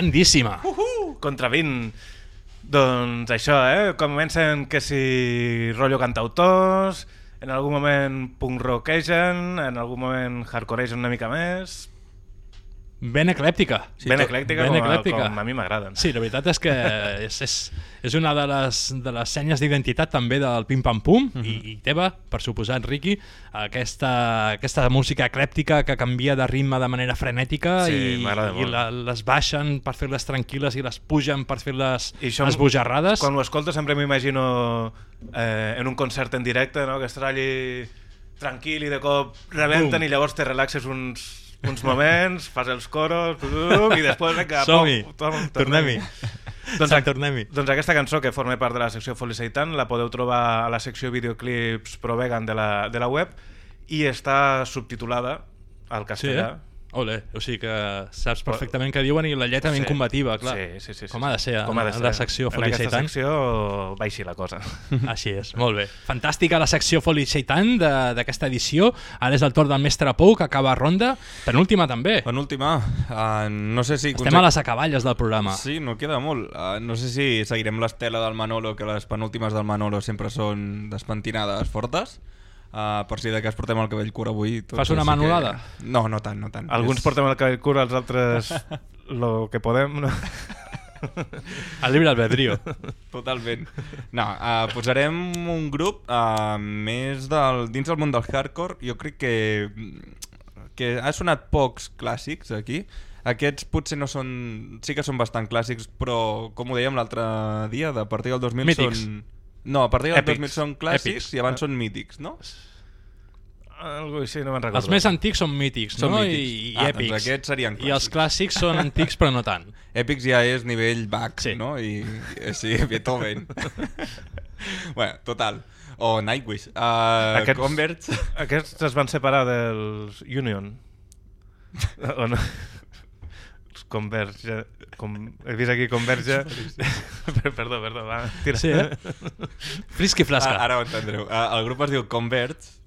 Grandíssima. Uh -huh. Contra 20. Doncs això, eh? Comencen que si rotllo cantautors, en algun moment punk rockegen, en algun moment hardcoregen una mica més... Ben eclèptica. ben eclèctica, ben com, a- eclèptica. com a mi m'agraden. Sí, la veritat és que és, és, és una de les, de les senyes d'identitat també del Pim Pam Pum Mhm. i, i teva, per suposat, Riqui, aquesta, aquesta música eclèptica que canvia de ritme de manera frenètica Sí, i, i la, les baixen per fer-les tranquil·les i les pugen per fer-les esbojarrades. Quan ho escolto sempre m'imagino eh, en un concert en directe, no? que estàs allí tranquil i de cop rebenten Bum. i llavors te relaxes uns, uns moments, fas els coros i després vinga, Som-hi. Tornem-hi. Doncs, Sant tornem-hi. doncs aquesta cançó que forma part de la secció Foley Seitan la podeu trobar a la secció videoclips Pro Vegan de la, de la web i està subtitulada al Sí, castellà. eh? Ole, o sigui que saps perfectament què diuen i la lletra ben Sí. combativa, clar. Sí, sí, sí, sí, Com ha de ser Com ha de en ser. la secció En Foli aquesta Seitan. secció va així la cosa. Així és, molt bé. Fantàstica la secció Foli Seitan de- d'aquesta edició. Ara és el torn del mestre Pou, que acaba ronda. Penúltima també. Penúltima. Uh, no sé si... Estem a les acaballes del programa. Sí, no queda molt. Uh, no sé si seguirem l'estela del Manolo, que les penúltimes del Manolo sempre són despentinades fortes. Uh, per si de cas portem el cabell curt avui. tots, Fas una manolada? Que... No, no tant, no tant. Alguns És- portem el cabell curt, els altres lo que podem. No? El llibre albedrío. Totalment. No, uh, posarem un grup uh, més del, dins del món del hardcore. Jo crec que, que ha sonat pocs clàssics aquí. Aquests potser no són... Sí que són bastant clàssics, però com ho dèiem l'altre dia, de a partir del 2000 Mítics. són... No, a partir del Èpics. 2000 són clàssics Èpics. i abans són mítics, no? Algo així, no me'n recordo. Els més antics són mítics, Són no? mítics. I, i Ah, doncs èpics. aquests serien I els clàssics són antics, però no tant. Èpics ja és nivell Bach, sí. no? I, i sí, Beethoven. bueno, total. O Nightwish. Uh, Aquests- Converts. Aquests es van separar dels Union. o no? Converge... Com... He vist aquí Converge... perdó, perdó, va, tira. Sí, eh? Frisqui flasca. Ah, ara ho entendreu. Uh, el grup es diu Converts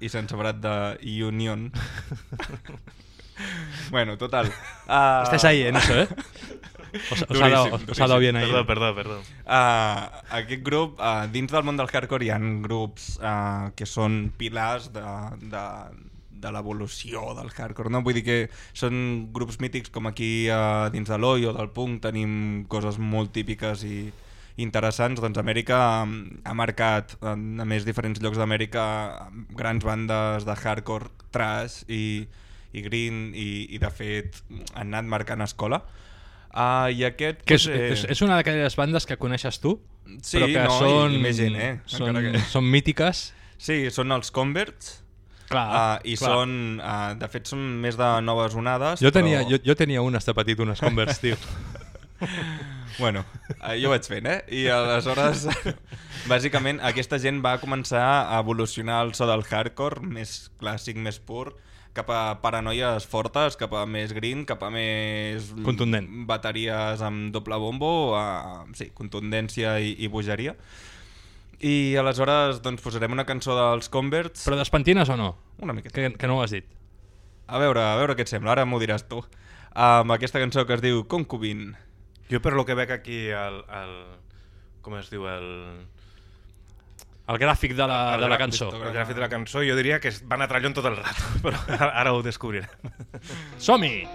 i s'han separat de Union. bueno, total. Uh... Estàs ahí en eso, eh? Os- os ha dado- os ha dado bien ahí. Perdó, perdó, perdó. Uh, aquest grup, uh, dins del món del hardcore hi ha grups uh, que són pilars de, de, de l'evolució del hardcore, no? Vull dir que són grups mítics com aquí uh, dins de l'Oi o del punk tenim coses molt típiques i interessants, doncs Amèrica um, ha marcat, a més diferents llocs d'Amèrica, grans bandes de hardcore, trash i, i green i, i de fet han anat marcant escola. Uh, I aquest... Que és, potser- és, és una d'aquelles bandes que coneixes tu, Sí, però que no, i- són, i més gent, eh? són, que- són mítiques. Sí, són els Converts. Clar, uh, I clar. són, uh, de fet, són més de noves onades. Jo tenia, però... jo, jo tenia unes de petit, unes Converse, tio. Bueno, uh, jo vaig fent, eh? I aleshores, bàsicament, aquesta gent va començar a evolucionar el so del hardcore, més clàssic, més pur, cap a paranoies fortes, cap a més green, cap a més... Contundent. Bateries amb doble bombo, a, sí, contundència i, i bogeria. I aleshores doncs, posarem una cançó dels Converts. Però despentines o no? Una miqueta. Que, que no ho has dit. A veure, a veure què et sembla, ara m'ho diràs tu. Amb aquesta cançó que es diu Concubine. Jo per lo que veig aquí al... al com es diu? El, El gràfic de la, el de la gràfic- cançó. El gràfic de la cançó jo diria que es van a trallon tot el rato, però ara, ara ho descobrirem. Som-hi!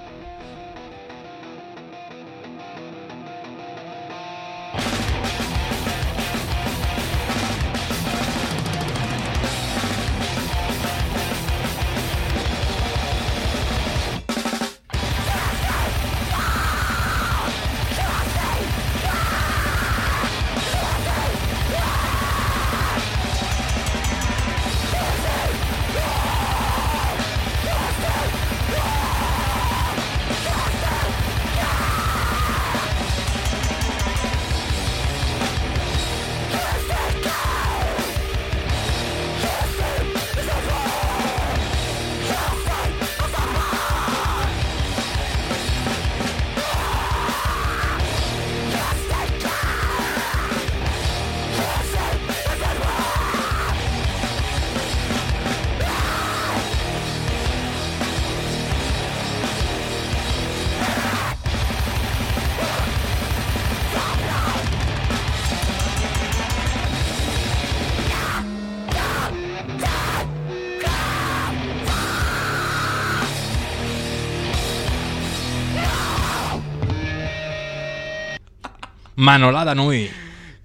Manolada Nui.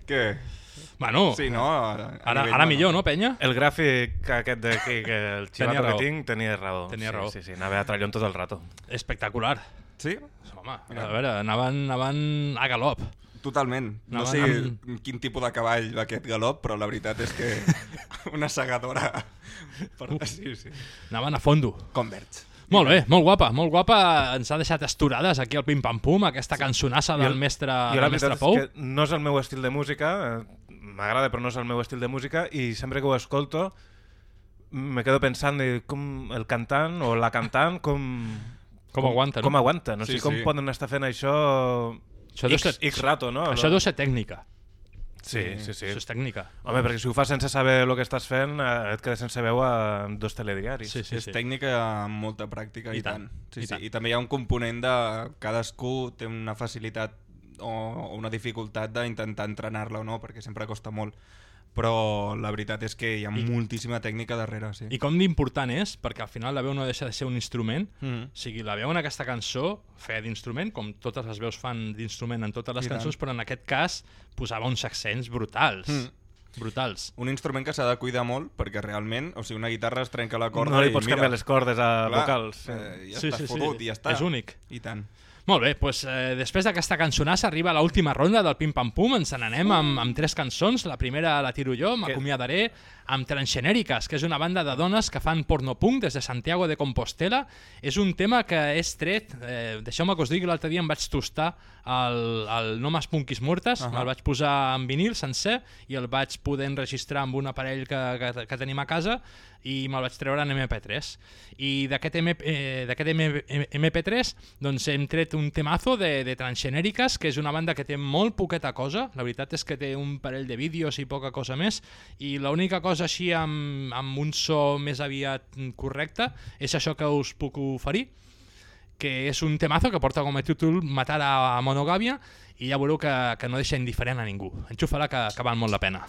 Què? Bueno, Sí, no? Ara, ara Manol. millor, no, penya? El gràfic aquest d'aquí, que el Tenia xivato que tinc, tenia raó. Tenia sí, raó. Sí, sí, anava a trallon tot el rato. Espectacular. Sí? Home, a veure, anaven, anaven a galop. Totalment. No Anaven sé amb- quin tipus de cavall va aquest galop, però la veritat és que una segadora... Per... Sí, sí. Anaven a fondo. Converge. Molt bé, molt guapa, molt guapa. Ens ha deixat esturades aquí al Pim Pam Pum, aquesta cançonassa del mestre, jo del mestre Pou. és que no és el meu estil de música, eh, m'agrada però no és el meu estil de música i sempre que ho escolto me quedo pensant de com el cantant o la cantant com... Com aguanta, no? Com aguanta, no Sí, sé com sí. poden estar fent això, Això deu X, ser- X rato, no? Això deu ser tècnica. Sí, sí, sí. Això és tècnica. Home, perquè si ho fas sense saber el que estàs fent, eh, et quedes sense veu a dos telediaris. Sí, sí, és tècnica amb molta pràctica i, I tant, Sí, i sí. tant. I també hi ha un component de cadascú té una facilitat o, o una dificultat d'intentar entrenar-la o no, perquè sempre costa molt. Però la veritat és que hi ha I- moltíssima tècnica darrere, sí. I com d'important és, perquè al final la veu no deixa de ser un instrument, Mhm. o sigui, la veu en aquesta cançó feia d'instrument, com totes les veus fan d'instrument en totes les I tant. cançons, però en aquest cas posava uns accents brutals. Mm. Brutals. Un instrument que s'ha de cuidar molt perquè realment, o sigui, una guitarra es trenca la corda No li i pots mira, canviar les cordes a clar, vocals. Eh, ja Sí, està sí, sí. fotut i ja està. És únic. I tant. Molt bé, doncs, eh, després d'aquesta cançonassa arriba l'última ronda del Pim Pam Pum, ens n'anem amb, amb tres cançons, la primera la tiro jo, m'acomiadaré amb Transgenèriques, que és una banda de dones que fan pornopunk des de Santiago de Compostela. És un tema que és tret, eh, deixeu-me que us digui, l'altre dia em vaig tostar el, el No Mas Punkis Mortes, uh. -huh. me'l vaig posar en vinil sencer i el vaig poder enregistrar amb un aparell que, que, que tenim a casa i me'l vaig treure en MP3 i d'aquest MP, eh, d'aquest M- MP3 doncs hem tret un temazo de, de Transgenèriques que és una banda que té molt poqueta cosa la veritat és que té un parell de vídeos i poca cosa més i l'única cosa així amb, amb un so més aviat correcte és això que us puc oferir que és un temazo que porta com a títol Matar a Monogàmia i ja veureu que, que no deixa indiferent a ningú. Enxufa-la que, que val molt la pena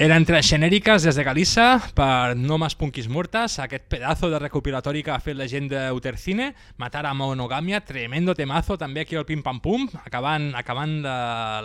Eren tres genèriques des de Galissa per No Más Punkis Muertas, aquest pedazo de recopilatori que ha fet la gent d'Utercine, Matar a Monogàmia, tremendo temazo també aquí al Pim Pam Pum, acabant, acabant de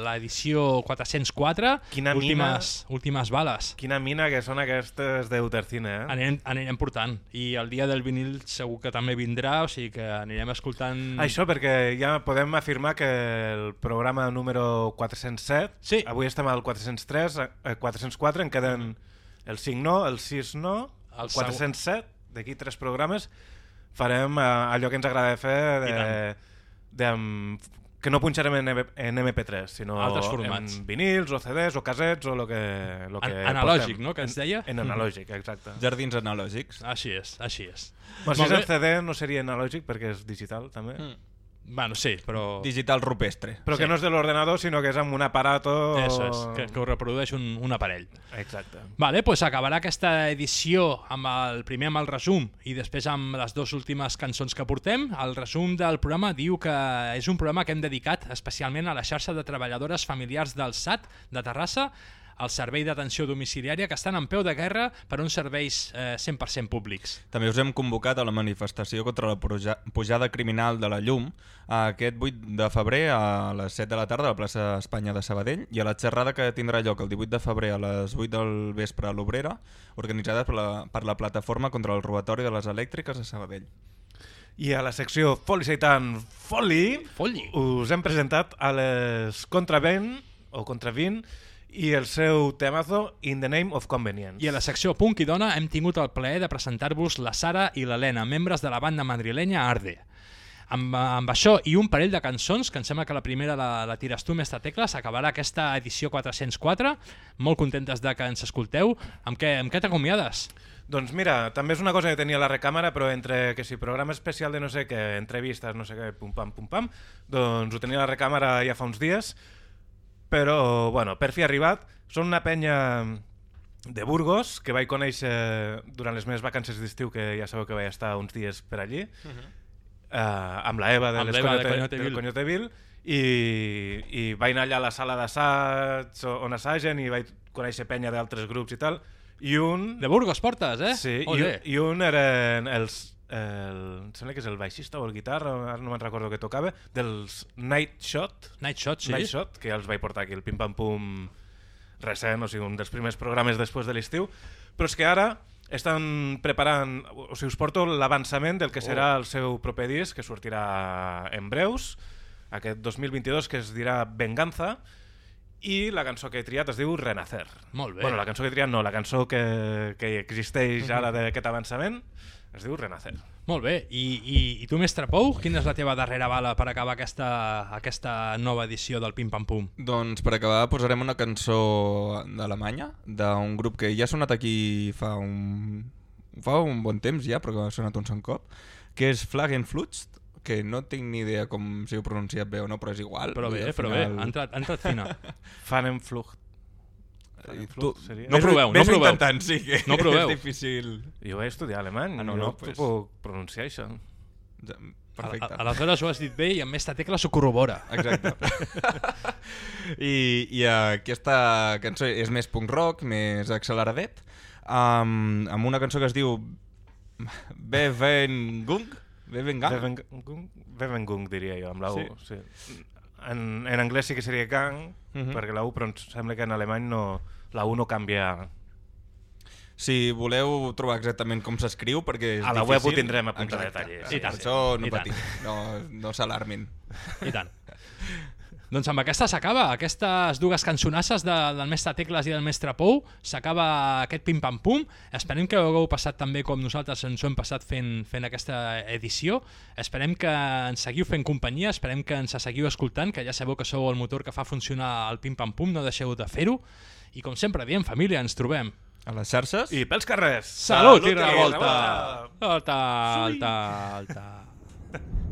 l'edició 404, Quina últimes, últimes bales. Quina mina que són aquestes d'Utercine, eh? Anirem, anirem portant i el dia del vinil segur que també vindrà, o sigui que anirem escoltant... Això perquè ja podem afirmar que el programa número 407, sí. avui estem al 403, eh, 404, en queden el 5 no, el 6 no, el El 407, d'aquí tres programes, farem eh, allò que ens agrada fer de, de, que no punxarem en, en MP3, sinó Altres formats. en vinils o CDs o casets o el que, lo que An- analògic, portem. no?, que es deia? En, en analògic, exacte. Jardins analògics. Així és, així és. Bueno, si és en. CD no seria analògic perquè és digital també. Mm. Bueno, sí, però... Digital rupestre. Però que no és de l'ordenador, sinó que és amb un aparato... Eso és, que, que ho reprodueix un, un aparell. Exacte. Vale, pues acabarà aquesta edició amb el primer amb el resum i després amb les dues últimes cançons que portem. El resum del programa diu que és un programa que hem dedicat especialment a la xarxa de treballadores familiars del SAT de Terrassa, al servei d'atenció domiciliària, que estan en peu de guerra per uns serveis eh, 100% públics. També us hem convocat a la manifestació contra la puja- pujada criminal de la llum aquest 8 de febrer a les 7 de la tarda a la plaça Espanya de Sabadell i a la xerrada que tindrà lloc el 18 de febrer a les 8 del vespre a l'Obrera, organitzada per la, per la plataforma contra el robatori de les elèctriques a Sabadell. I a la secció Foli Seitan Foli, Foli. us hem presentat a les Contravent o Contravint i el seu temazo In the Name of Convenience. I a la secció Punk i Dona hem tingut el plaer de presentar-vos la Sara i l'Helena, membres de la banda madrilenya Arde. Amb, amb això i un parell de cançons, que em sembla que la primera la, la tires tu, Mestre Tecla, s'acabarà aquesta edició 404. Molt contentes de que ens escolteu. Amb què, amb què t'acomiades? Doncs mira, també és una cosa que tenia la recàmera, però entre que si programa especial de no sé què, entrevistes, no sé què, pum pam, pum pam, doncs ho tenia la recàmera ja fa uns dies, però, bueno, per fi arribat. Són una penya de Burgos, que vaig conèixer durant les meves vacances d'estiu, que ja sabeu que vaig estar uns dies per allí, uh -huh. uh, amb la Eva de Amb les l'Eva de Coyote, Coyote del Vil. Coyote Vil, i, i vaig anar allà a la sala d'assaig on assagen i vaig conèixer penya d'altres grups i tal, i un... De Burgos portes, eh? Sí, i, i un eren els... El, em sembla que és el baixista o el guitarra, ara no me'n recordo què tocava, dels Night Shot. Night Shot, sí. Night Shot, que ja els vaig portar aquí, el Pim Pam Pum recent, o sigui, un dels primers programes després de l'estiu. Però és que ara estan preparant, o sigui, us porto l'avançament del que serà el seu proper disc, que sortirà en breus, aquest 2022, que es dirà Venganza, i la cançó que he triat es diu Renacer. Molt bé. Bueno, la cançó que he triat no, la cançó que, que existeix ara d'aquest avançament es diu Renacer. Molt bé. I, i, i tu, Mestre Pou, quina és la teva darrera bala per acabar aquesta, aquesta nova edició del Pim Pam Pum? Doncs per acabar posarem una cançó d'Alemanya, d'un grup que ja ha sonat aquí fa un, fa un bon temps ja, però que ha sonat un sant cop, que és Flagenflutz, que no tinc ni idea com si ho pronunciat bé o no, però és igual. Però bé, al però bé, ha entrat, ha entrat fina. Fanenflucht. I tu, seria. No proveu, no proveu. intentant, sí, que No proveu. és difícil. Jo vaig estudiar alemany, Ah, no, no, no pues- puc pronunciar això. Perfecte. A- a- Aleshores ho has dit bé i amb Mestre Tecla s'ho corrobora. Exacte. I, I aquesta cançó és més punk rock, més acceleradet, um, amb una cançó que es diu Bevengung? Bevengang? Bevengung, Bevengung diria jo, amb la U. Sí. Sí. En, en anglès sí que seria gang, Mhm. perquè la U, però em sembla que en alemany no, la U no canvia. Si voleu trobar exactament com s'escriu, perquè és A la difícil... web ho tindrem apuntadet Exacte. allí. Sí, I tant. per això no I patiu, no, no s'alarmin. I tant. Doncs amb aquesta s'acaba, aquestes dues cançonasses de, del mestre Tecles i del mestre Pou, s'acaba aquest pim-pam-pum. Esperem que ho hagueu passat també com nosaltres ens ho hem passat fent, fent aquesta edició. Esperem que ens seguiu fent companyia, esperem que ens seguiu escoltant, que ja sabeu que sou el motor que fa funcionar el pim-pam-pum, no deixeu de fer-ho. I com sempre diem, família, ens trobem. A les xarxes? I pels carrers! Salut, i i revolta! revolta! Alta, alta, alta.